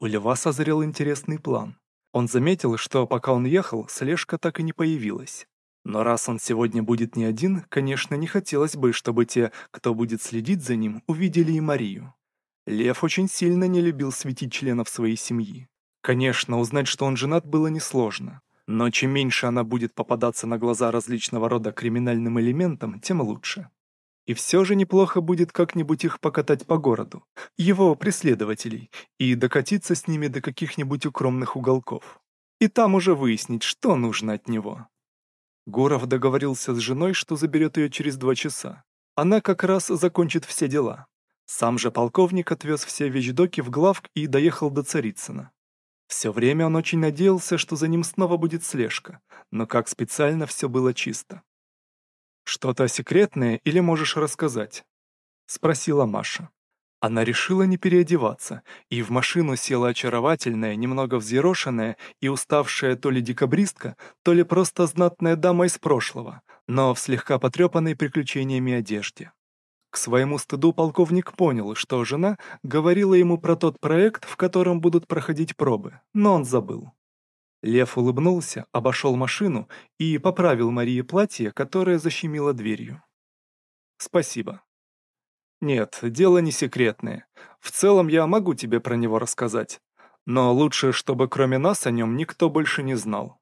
У Льва созрел интересный план. Он заметил, что пока он ехал, слежка так и не появилась. Но раз он сегодня будет не один, конечно, не хотелось бы, чтобы те, кто будет следить за ним, увидели и Марию. Лев очень сильно не любил светить членов своей семьи. Конечно, узнать, что он женат, было несложно. Но чем меньше она будет попадаться на глаза различного рода криминальным элементам, тем лучше. И все же неплохо будет как-нибудь их покатать по городу, его преследователей, и докатиться с ними до каких-нибудь укромных уголков. И там уже выяснить, что нужно от него. Гуров договорился с женой, что заберет ее через два часа. Она как раз закончит все дела. Сам же полковник отвез все вещдоки в главк и доехал до Царицына. Все время он очень надеялся, что за ним снова будет слежка, но как специально все было чисто. «Что-то секретное или можешь рассказать?» — спросила Маша. Она решила не переодеваться, и в машину села очаровательная, немного взъерошенная и уставшая то ли декабристка, то ли просто знатная дама из прошлого, но в слегка потрепанной приключениями одежде. К своему стыду полковник понял, что жена говорила ему про тот проект, в котором будут проходить пробы, но он забыл. Лев улыбнулся, обошел машину и поправил Марии платье, которое защемило дверью. «Спасибо». «Нет, дело не секретное. В целом я могу тебе про него рассказать. Но лучше, чтобы кроме нас о нем никто больше не знал».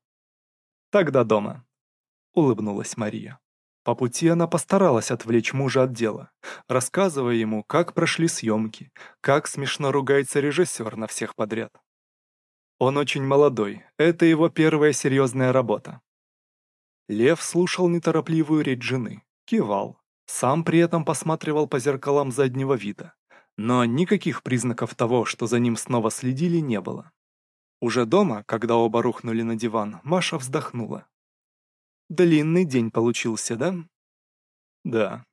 «Тогда дома», — улыбнулась Мария. По пути она постаралась отвлечь мужа от дела, рассказывая ему, как прошли съемки, как смешно ругается режиссер на всех подряд. Он очень молодой, это его первая серьезная работа. Лев слушал неторопливую речь жены, кивал, сам при этом посматривал по зеркалам заднего вида, но никаких признаков того, что за ним снова следили, не было. Уже дома, когда оба рухнули на диван, Маша вздохнула. Длинный день получился, да? Да.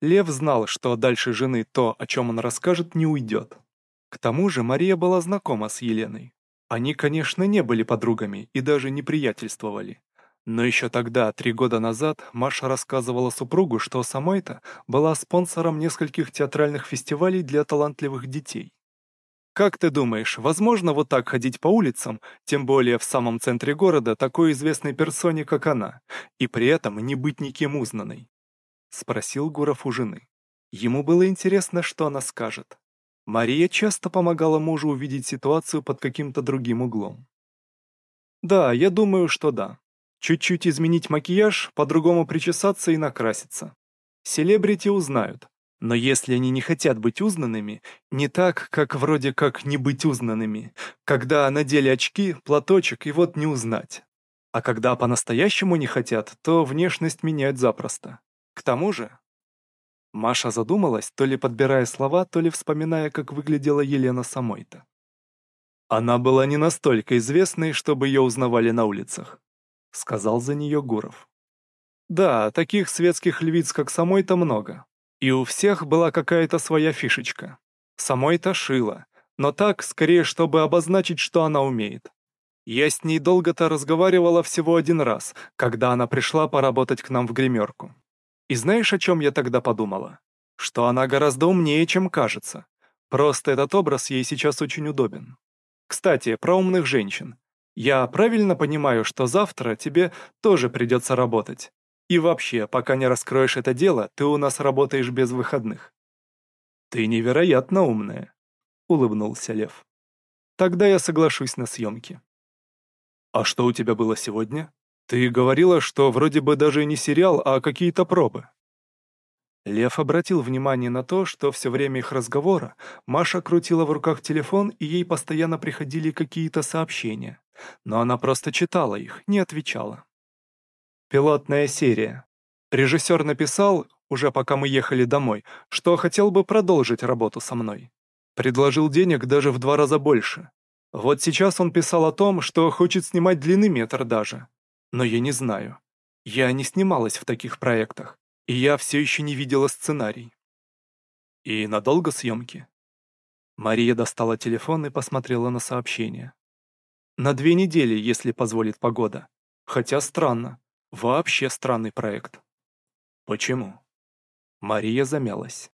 Лев знал, что дальше жены то, о чем он расскажет, не уйдет. К тому же Мария была знакома с Еленой. Они, конечно, не были подругами и даже не приятельствовали. Но еще тогда, три года назад, Маша рассказывала супругу, что самой-то была спонсором нескольких театральных фестивалей для талантливых детей. Как ты думаешь, возможно вот так ходить по улицам, тем более в самом центре города, такой известной персоне, как она, и при этом не быть никем узнанной? Спросил Гуров у жены. Ему было интересно, что она скажет. Мария часто помогала мужу увидеть ситуацию под каким-то другим углом. Да, я думаю, что да. Чуть-чуть изменить макияж, по-другому причесаться и накраситься. Селебрити узнают. Но если они не хотят быть узнанными, не так, как вроде как не быть узнанными, когда надели очки, платочек и вот не узнать. А когда по-настоящему не хотят, то внешность меняют запросто. К тому же, Маша задумалась, то ли подбирая слова, то ли вспоминая, как выглядела Елена самой-то. Она была не настолько известной, чтобы ее узнавали на улицах, сказал за нее Гуров. Да, таких светских львиц, как самой-то, много. И у всех была какая-то своя фишечка. Самой-то шила, но так, скорее, чтобы обозначить, что она умеет. Я с ней долго-то разговаривала всего один раз, когда она пришла поработать к нам в гримерку. И знаешь, о чем я тогда подумала? Что она гораздо умнее, чем кажется. Просто этот образ ей сейчас очень удобен. Кстати, про умных женщин. Я правильно понимаю, что завтра тебе тоже придется работать? И вообще, пока не раскроешь это дело, ты у нас работаешь без выходных. Ты невероятно умная, улыбнулся Лев. Тогда я соглашусь на съемки. А что у тебя было сегодня? Ты говорила, что вроде бы даже не сериал, а какие-то пробы. Лев обратил внимание на то, что все время их разговора Маша крутила в руках телефон, и ей постоянно приходили какие-то сообщения. Но она просто читала их, не отвечала. Пилотная серия. Режиссер написал, уже пока мы ехали домой, что хотел бы продолжить работу со мной. Предложил денег даже в два раза больше. Вот сейчас он писал о том, что хочет снимать длинный метр даже. Но я не знаю. Я не снималась в таких проектах, и я все еще не видела сценарий. И надолго съемки? Мария достала телефон и посмотрела на сообщение. На две недели, если позволит погода. Хотя странно. Вообще странный проект. Почему? Мария замялась.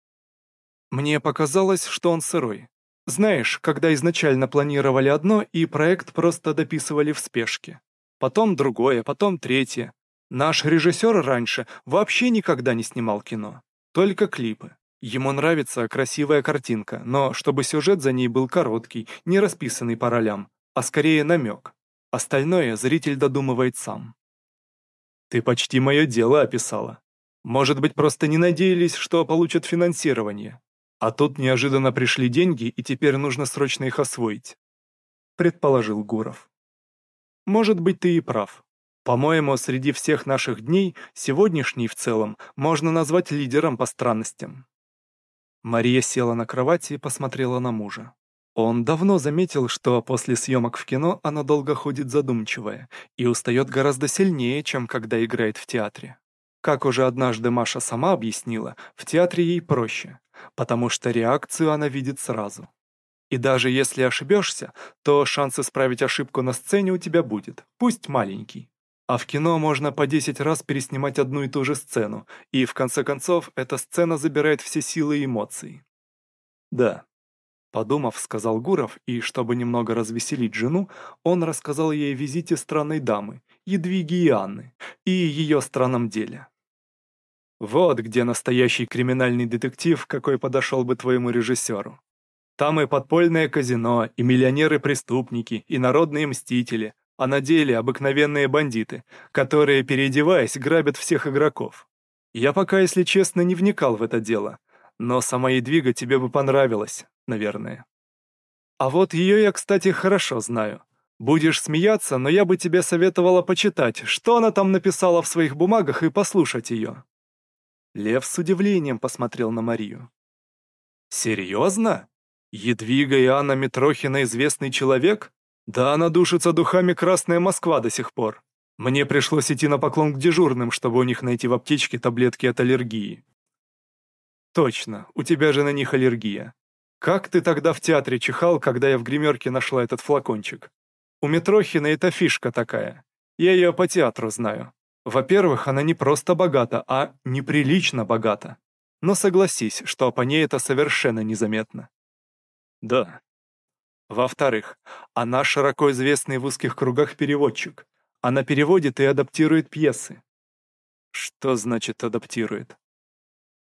Мне показалось, что он сырой. Знаешь, когда изначально планировали одно, и проект просто дописывали в спешке. Потом другое, потом третье. Наш режиссер раньше вообще никогда не снимал кино. Только клипы. Ему нравится красивая картинка, но чтобы сюжет за ней был короткий, не расписанный по ролям, а скорее намек. Остальное зритель додумывает сам. Ты почти мое дело описала. Может быть, просто не надеялись, что получат финансирование. А тут неожиданно пришли деньги, и теперь нужно срочно их освоить. Предположил Гуров. Может быть, ты и прав. По-моему, среди всех наших дней, сегодняшний в целом, можно назвать лидером по странностям. Мария села на кровати и посмотрела на мужа. Он давно заметил, что после съемок в кино она долго ходит задумчивая и устает гораздо сильнее, чем когда играет в театре. Как уже однажды Маша сама объяснила, в театре ей проще, потому что реакцию она видит сразу. И даже если ошибешься, то шанс исправить ошибку на сцене у тебя будет, пусть маленький. А в кино можно по 10 раз переснимать одну и ту же сцену, и в конце концов эта сцена забирает все силы и эмоции. Да, Подумав, сказал Гуров, и, чтобы немного развеселить жену, он рассказал ей о визите странной дамы, Едвиги и Анны, и ее странном деле. Вот где настоящий криминальный детектив, какой подошел бы твоему режиссеру. Там и подпольное казино, и миллионеры-преступники, и народные мстители, а на деле обыкновенные бандиты, которые, переодеваясь, грабят всех игроков. Я пока, если честно, не вникал в это дело, но сама Едвига тебе бы понравилась, наверное. А вот ее я, кстати, хорошо знаю. Будешь смеяться, но я бы тебе советовала почитать, что она там написала в своих бумагах и послушать ее. Лев с удивлением посмотрел на Марию. «Серьезно? Едвига и Анна Митрохина известный человек? Да она душится духами Красная Москва до сих пор. Мне пришлось идти на поклон к дежурным, чтобы у них найти в аптечке таблетки от аллергии. Точно, у тебя же на них аллергия. Как ты тогда в театре чихал, когда я в гримерке нашла этот флакончик? У Митрохина это фишка такая. Я ее по театру знаю. Во-первых, она не просто богата, а неприлично богата. Но согласись, что по ней это совершенно незаметно. Да. Во-вторых, она широко известный в узких кругах переводчик. Она переводит и адаптирует пьесы. Что значит адаптирует?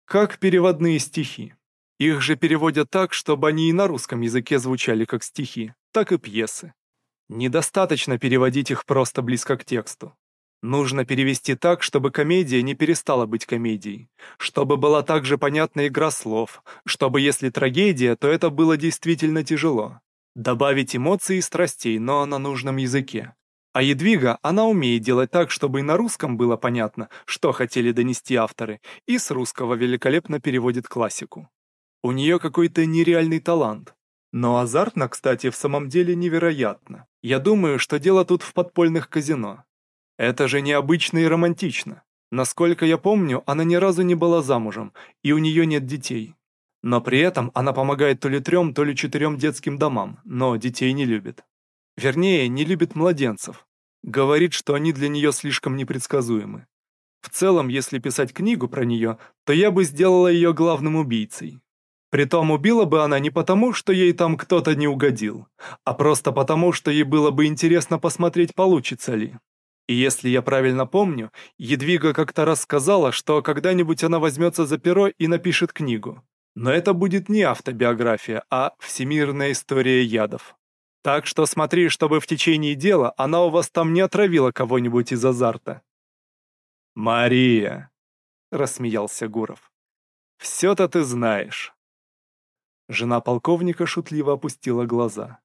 Как переводные стихи. Их же переводят так, чтобы они и на русском языке звучали как стихи, так и пьесы. Недостаточно переводить их просто близко к тексту. Нужно перевести так, чтобы комедия не перестала быть комедией, чтобы была также понятна игра слов, чтобы если трагедия, то это было действительно тяжело. Добавить эмоций и страстей, но на нужном языке. А Едвига, она умеет делать так, чтобы и на русском было понятно, что хотели донести авторы, и с русского великолепно переводит классику. У нее какой-то нереальный талант. Но азартно, кстати, в самом деле невероятно. Я думаю, что дело тут в подпольных казино. Это же необычно и романтично. Насколько я помню, она ни разу не была замужем, и у нее нет детей. Но при этом она помогает то ли трем, то ли четырем детским домам, но детей не любит. Вернее, не любит младенцев. Говорит, что они для нее слишком непредсказуемы. В целом, если писать книгу про нее, то я бы сделала ее главным убийцей. Притом убила бы она не потому, что ей там кто-то не угодил, а просто потому, что ей было бы интересно посмотреть, получится ли. И если я правильно помню, Едвига как-то раз сказала, что когда-нибудь она возьмется за перо и напишет книгу. Но это будет не автобиография, а всемирная история ядов. Так что смотри, чтобы в течение дела она у вас там не отравила кого-нибудь из азарта. «Мария!» — рассмеялся Гуров. «Все-то ты знаешь». Жена полковника шутливо опустила глаза.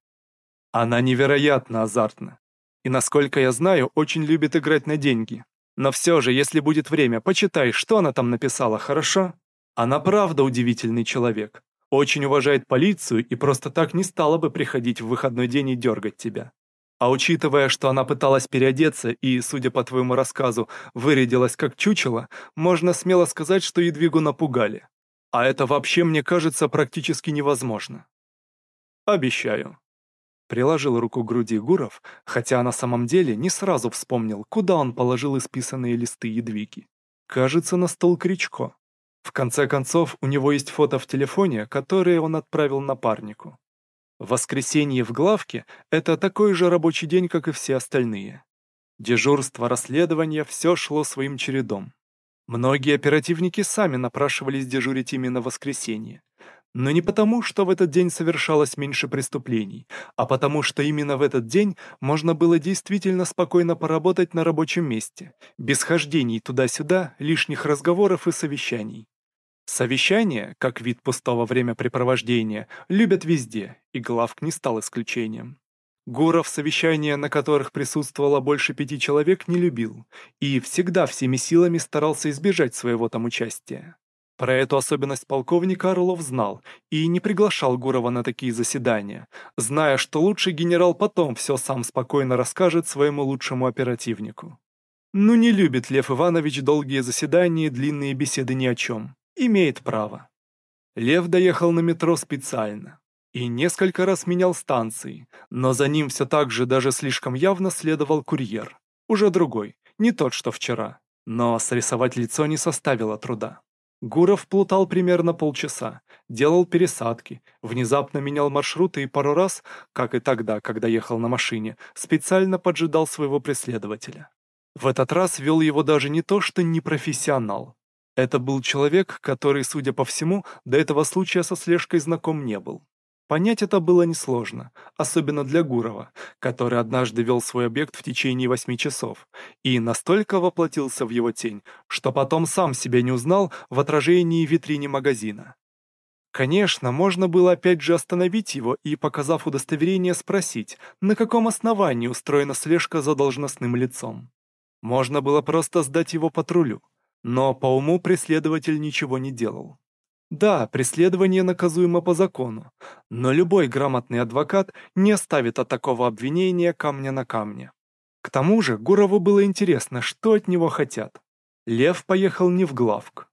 Она невероятно азартна. И, насколько я знаю, очень любит играть на деньги. Но все же, если будет время, почитай, что она там написала, хорошо? Она правда удивительный человек. Очень уважает полицию и просто так не стала бы приходить в выходной день и дергать тебя. А учитывая, что она пыталась переодеться и, судя по твоему рассказу, вырядилась как чучело, можно смело сказать, что Едвигу напугали. А это вообще, мне кажется, практически невозможно. Обещаю. Приложил руку к груди Гуров, хотя на самом деле не сразу вспомнил, куда он положил исписанные листы Едвиги. Кажется, на стол Кричко. В конце концов, у него есть фото в телефоне, которое он отправил напарнику. Воскресенье в главке – это такой же рабочий день, как и все остальные. Дежурство, расследование – все шло своим чередом. Многие оперативники сами напрашивались дежурить именно в воскресенье. Но не потому, что в этот день совершалось меньше преступлений, а потому, что именно в этот день можно было действительно спокойно поработать на рабочем месте, без хождений туда-сюда, лишних разговоров и совещаний. Совещания, как вид пустого времяпрепровождения, любят везде, и главк не стал исключением. Гуров совещания, на которых присутствовало больше пяти человек, не любил, и всегда всеми силами старался избежать своего там участия. Про эту особенность полковника Орлов знал и не приглашал Гурова на такие заседания, зная, что лучший генерал потом все сам спокойно расскажет своему лучшему оперативнику. Ну не любит Лев Иванович долгие заседания и длинные беседы ни о чем. Имеет право. Лев доехал на метро специально и несколько раз менял станции, но за ним все так же даже слишком явно следовал курьер. Уже другой, не тот, что вчера. Но срисовать лицо не составило труда. Гуров плутал примерно полчаса, делал пересадки, внезапно менял маршруты и пару раз, как и тогда, когда ехал на машине, специально поджидал своего преследователя. В этот раз вел его даже не то, что не профессионал, это был человек, который, судя по всему, до этого случая со слежкой знаком не был. Понять это было несложно, особенно для Гурова, который однажды вел свой объект в течение восьми часов и настолько воплотился в его тень, что потом сам себя не узнал в отражении витрине магазина. Конечно, можно было опять же остановить его и, показав удостоверение, спросить, на каком основании устроена слежка за должностным лицом. Можно было просто сдать его патрулю. Но по уму преследователь ничего не делал. Да, преследование наказуемо по закону, но любой грамотный адвокат не оставит от такого обвинения камня на камне. К тому же Гурову было интересно, что от него хотят. Лев поехал не в главк.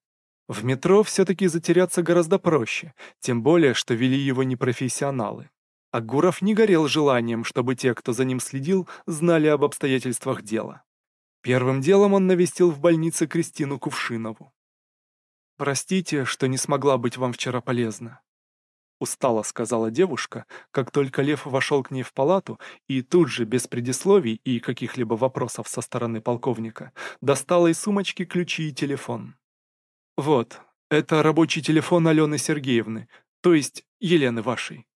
В метро все-таки затеряться гораздо проще, тем более, что вели его непрофессионалы. А Гуров не горел желанием, чтобы те, кто за ним следил, знали об обстоятельствах дела. Первым делом он навестил в больнице Кристину Кувшинову. «Простите, что не смогла быть вам вчера полезна», — устало сказала девушка, как только Лев вошел к ней в палату и тут же, без предисловий и каких-либо вопросов со стороны полковника, достала из сумочки ключи и телефон. «Вот, это рабочий телефон Алены Сергеевны, то есть Елены вашей.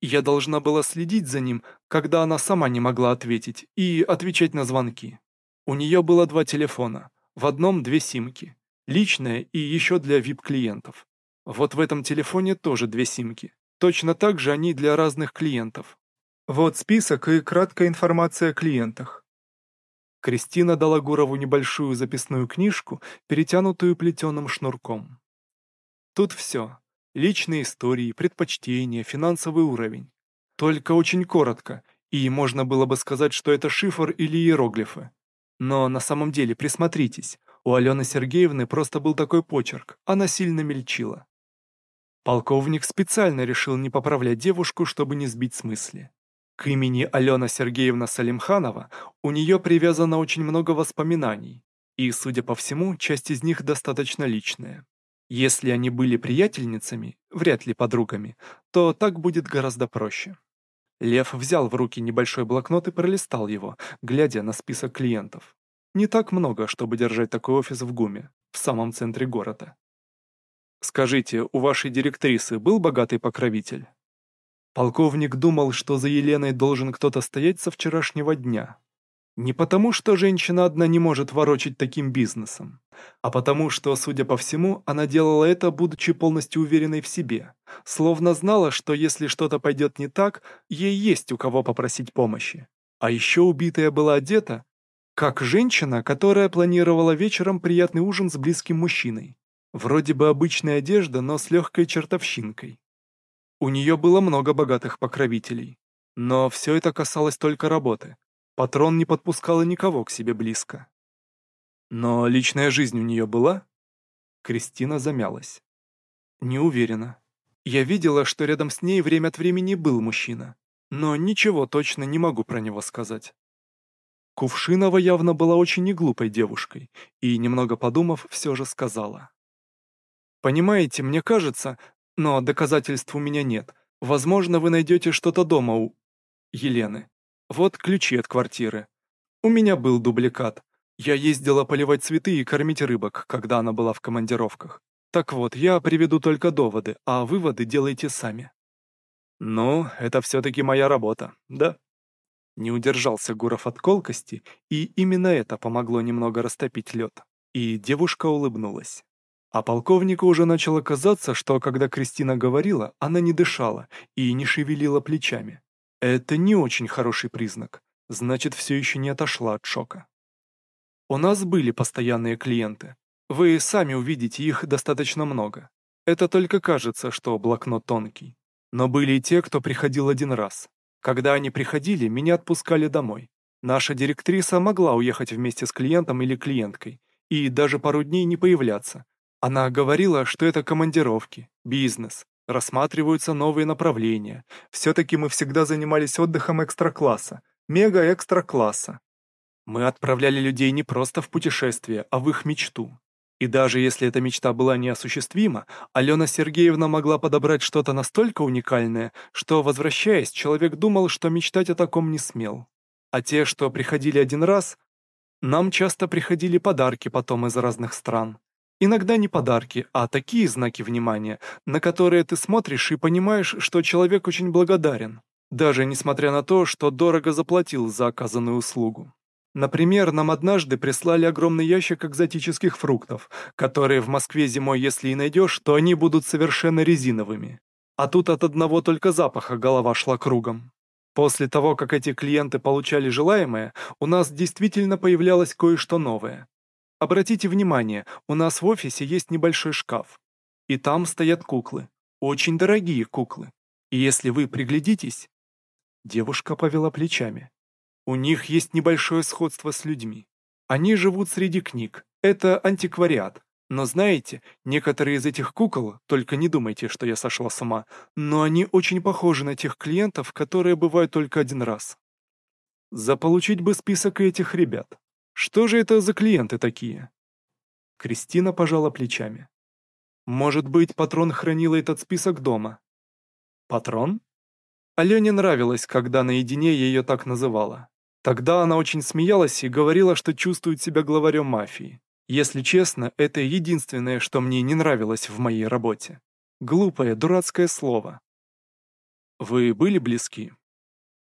Я должна была следить за ним, когда она сама не могла ответить, и отвечать на звонки. У нее было два телефона, в одном две симки, личная и еще для VIP-клиентов. Вот в этом телефоне тоже две симки. Точно так же они для разных клиентов. Вот список и краткая информация о клиентах. Кристина дала Гурову небольшую записную книжку, перетянутую плетеным шнурком. Тут все. Личные истории, предпочтения, финансовый уровень. Только очень коротко, и можно было бы сказать, что это шифр или иероглифы. Но на самом деле присмотритесь, у Алены Сергеевны просто был такой почерк, она сильно мельчила. Полковник специально решил не поправлять девушку, чтобы не сбить с мысли. К имени Алена Сергеевна Салимханова у нее привязано очень много воспоминаний. И, судя по всему, часть из них достаточно личная. Если они были приятельницами, вряд ли подругами, то так будет гораздо проще. Лев взял в руки небольшой блокнот и пролистал его, глядя на список клиентов. Не так много, чтобы держать такой офис в ГУМе, в самом центре города. «Скажите, у вашей директрисы был богатый покровитель?» Полковник думал, что за Еленой должен кто-то стоять со вчерашнего дня, не потому, что женщина одна не может ворочать таким бизнесом, а потому, что, судя по всему, она делала это, будучи полностью уверенной в себе, словно знала, что если что-то пойдет не так, ей есть у кого попросить помощи. А еще убитая была одета, как женщина, которая планировала вечером приятный ужин с близким мужчиной. Вроде бы обычная одежда, но с легкой чертовщинкой. У нее было много богатых покровителей. Но все это касалось только работы. Патрон не подпускала никого к себе близко. Но личная жизнь у нее была? Кристина замялась. Не уверена. Я видела, что рядом с ней время от времени был мужчина, но ничего точно не могу про него сказать. Кувшинова явно была очень неглупой девушкой и, немного подумав, все же сказала. «Понимаете, мне кажется, но доказательств у меня нет. Возможно, вы найдете что-то дома у Елены. Вот ключи от квартиры. У меня был дубликат. Я ездила поливать цветы и кормить рыбок, когда она была в командировках. Так вот, я приведу только доводы, а выводы делайте сами. Ну, это все-таки моя работа, да? Не удержался Гуров от колкости, и именно это помогло немного растопить лед. И девушка улыбнулась. А полковнику уже начало казаться, что когда Кристина говорила, она не дышала и не шевелила плечами. Это не очень хороший признак, значит, все еще не отошла от шока. У нас были постоянные клиенты. Вы сами увидите, их достаточно много. Это только кажется, что блокнот тонкий. Но были и те, кто приходил один раз. Когда они приходили, меня отпускали домой. Наша директриса могла уехать вместе с клиентом или клиенткой и даже пару дней не появляться. Она говорила, что это командировки, бизнес, рассматриваются новые направления. Все-таки мы всегда занимались отдыхом экстра-класса, мега-экстра-класса. Мы отправляли людей не просто в путешествие, а в их мечту. И даже если эта мечта была неосуществима, Алена Сергеевна могла подобрать что-то настолько уникальное, что, возвращаясь, человек думал, что мечтать о таком не смел. А те, что приходили один раз, нам часто приходили подарки потом из разных стран. Иногда не подарки, а такие знаки внимания, на которые ты смотришь и понимаешь, что человек очень благодарен, даже несмотря на то, что дорого заплатил за оказанную услугу. Например, нам однажды прислали огромный ящик экзотических фруктов, которые в Москве зимой, если и найдешь, то они будут совершенно резиновыми. А тут от одного только запаха голова шла кругом. После того, как эти клиенты получали желаемое, у нас действительно появлялось кое-что новое. Обратите внимание, у нас в офисе есть небольшой шкаф. И там стоят куклы. Очень дорогие куклы. И если вы приглядитесь... Девушка повела плечами. У них есть небольшое сходство с людьми. Они живут среди книг. Это антиквариат. Но знаете, некоторые из этих кукол, только не думайте, что я сошла с ума, но они очень похожи на тех клиентов, которые бывают только один раз. Заполучить бы список этих ребят. Что же это за клиенты такие? Кристина пожала плечами. Может быть, патрон хранила этот список дома? Патрон? Алене нравилось, когда наедине ее так называла. Тогда она очень смеялась и говорила, что чувствует себя главарем мафии. Если честно, это единственное, что мне не нравилось в моей работе. Глупое, дурацкое слово. «Вы были близки?»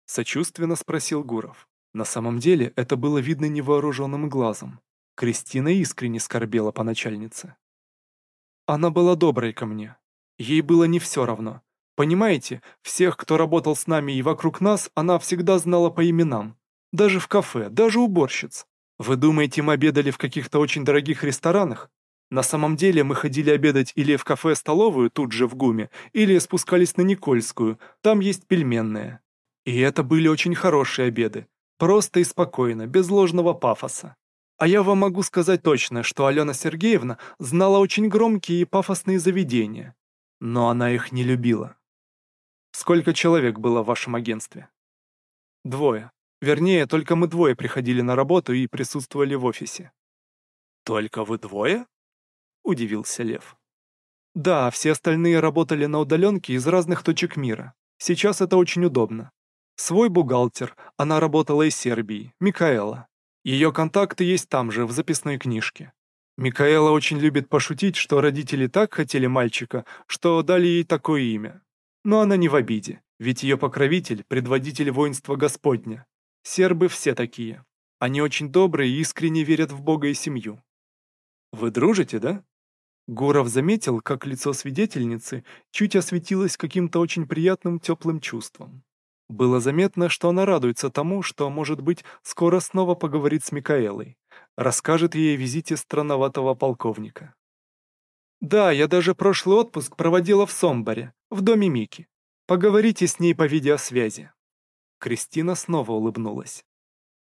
Сочувственно спросил Гуров. На самом деле это было видно невооруженным глазом. Кристина искренне скорбела по начальнице. Она была доброй ко мне. Ей было не все равно. Понимаете, всех, кто работал с нами и вокруг нас, она всегда знала по именам. Даже в кафе, даже уборщиц. Вы думаете, мы обедали в каких-то очень дорогих ресторанах? На самом деле мы ходили обедать или в кафе-столовую тут же в ГУМе, или спускались на Никольскую, там есть пельменные. И это были очень хорошие обеды, Просто и спокойно, без ложного пафоса. А я вам могу сказать точно, что Алена Сергеевна знала очень громкие и пафосные заведения. Но она их не любила. Сколько человек было в вашем агентстве? Двое. Вернее, только мы двое приходили на работу и присутствовали в офисе. Только вы двое? Удивился Лев. Да, все остальные работали на удаленке из разных точек мира. Сейчас это очень удобно. Свой бухгалтер, она работала из Сербии, Микаэла. Ее контакты есть там же, в записной книжке. Микаэла очень любит пошутить, что родители так хотели мальчика, что дали ей такое имя. Но она не в обиде, ведь ее покровитель – предводитель воинства Господня. Сербы все такие. Они очень добрые и искренне верят в Бога и семью. Вы дружите, да? Гуров заметил, как лицо свидетельницы чуть осветилось каким-то очень приятным теплым чувством. Было заметно, что она радуется тому, что, может быть, скоро снова поговорит с Микаэлой, расскажет ей о визите странноватого полковника. «Да, я даже прошлый отпуск проводила в Сомбаре, в доме Мики. Поговорите с ней по видеосвязи». Кристина снова улыбнулась.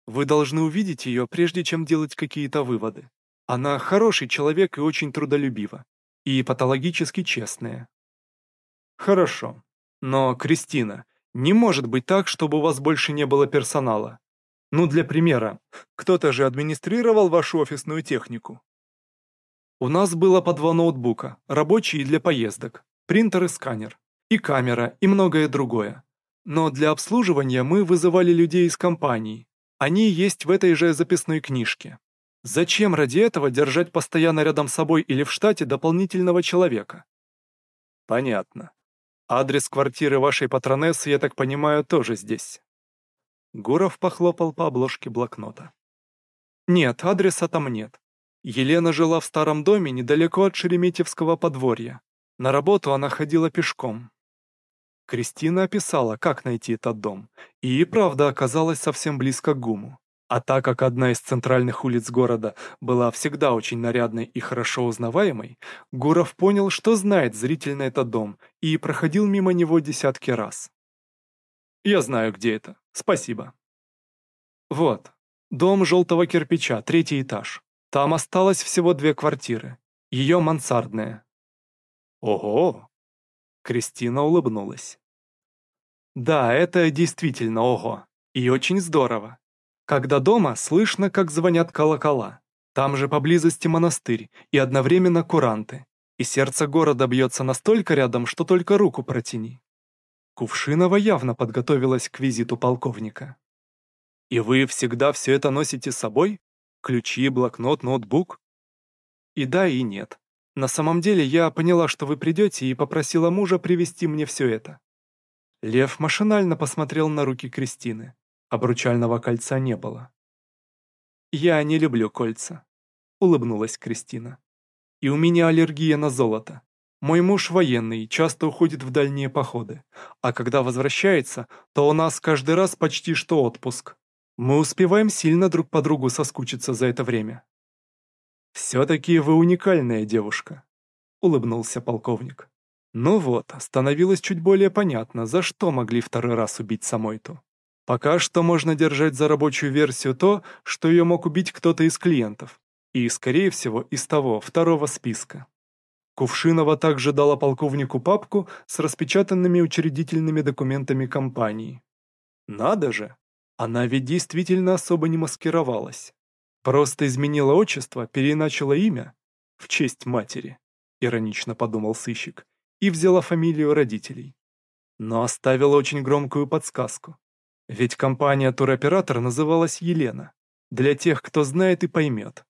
«Вы должны увидеть ее, прежде чем делать какие-то выводы. Она хороший человек и очень трудолюбива. И патологически честная. Хорошо. Но, Кристина, не может быть так, чтобы у вас больше не было персонала. Ну, для примера, кто-то же администрировал вашу офисную технику. У нас было по два ноутбука, рабочие для поездок, принтер и сканер, и камера, и многое другое. Но для обслуживания мы вызывали людей из компании. Они есть в этой же записной книжке. Зачем ради этого держать постоянно рядом с собой или в штате дополнительного человека? Понятно. Адрес квартиры вашей патронессы, я так понимаю, тоже здесь. Гуров похлопал по обложке блокнота. Нет, адреса там нет. Елена жила в старом доме недалеко от Шереметьевского подворья. На работу она ходила пешком. Кристина описала, как найти этот дом, и правда оказалась совсем близко к ГУМу. А так как одна из центральных улиц города была всегда очень нарядной и хорошо узнаваемой, Гуров понял, что знает зрительно этот дом и проходил мимо него десятки раз. «Я знаю, где это. Спасибо». «Вот, дом желтого кирпича, третий этаж. Там осталось всего две квартиры. Ее мансардная». «Ого!» Кристина улыбнулась. «Да, это действительно ого. И очень здорово. Когда дома, слышно, как звонят колокола. Там же поблизости монастырь и одновременно куранты. И сердце города бьется настолько рядом, что только руку протяни. Кувшинова явно подготовилась к визиту полковника. «И вы всегда все это носите с собой? Ключи, блокнот, ноутбук?» И да, и нет. На самом деле я поняла, что вы придете, и попросила мужа привезти мне все это. Лев машинально посмотрел на руки Кристины. Обручального кольца не было. «Я не люблю кольца», — улыбнулась Кристина. «И у меня аллергия на золото. Мой муж военный, часто уходит в дальние походы, а когда возвращается, то у нас каждый раз почти что отпуск. Мы успеваем сильно друг по другу соскучиться за это время». «Все-таки вы уникальная девушка», — улыбнулся полковник. Ну вот, становилось чуть более понятно, за что могли второй раз убить Самойту. Пока что можно держать за рабочую версию то, что ее мог убить кто-то из клиентов. И, скорее всего, из того, второго списка. Кувшинова также дала полковнику папку с распечатанными учредительными документами компании. Надо же! Она ведь действительно особо не маскировалась. Просто изменила отчество, переначала имя в честь матери, иронично подумал сыщик, и взяла фамилию родителей. Но оставила очень громкую подсказку. Ведь компания туроператор называлась «Елена». Для тех, кто знает и поймет.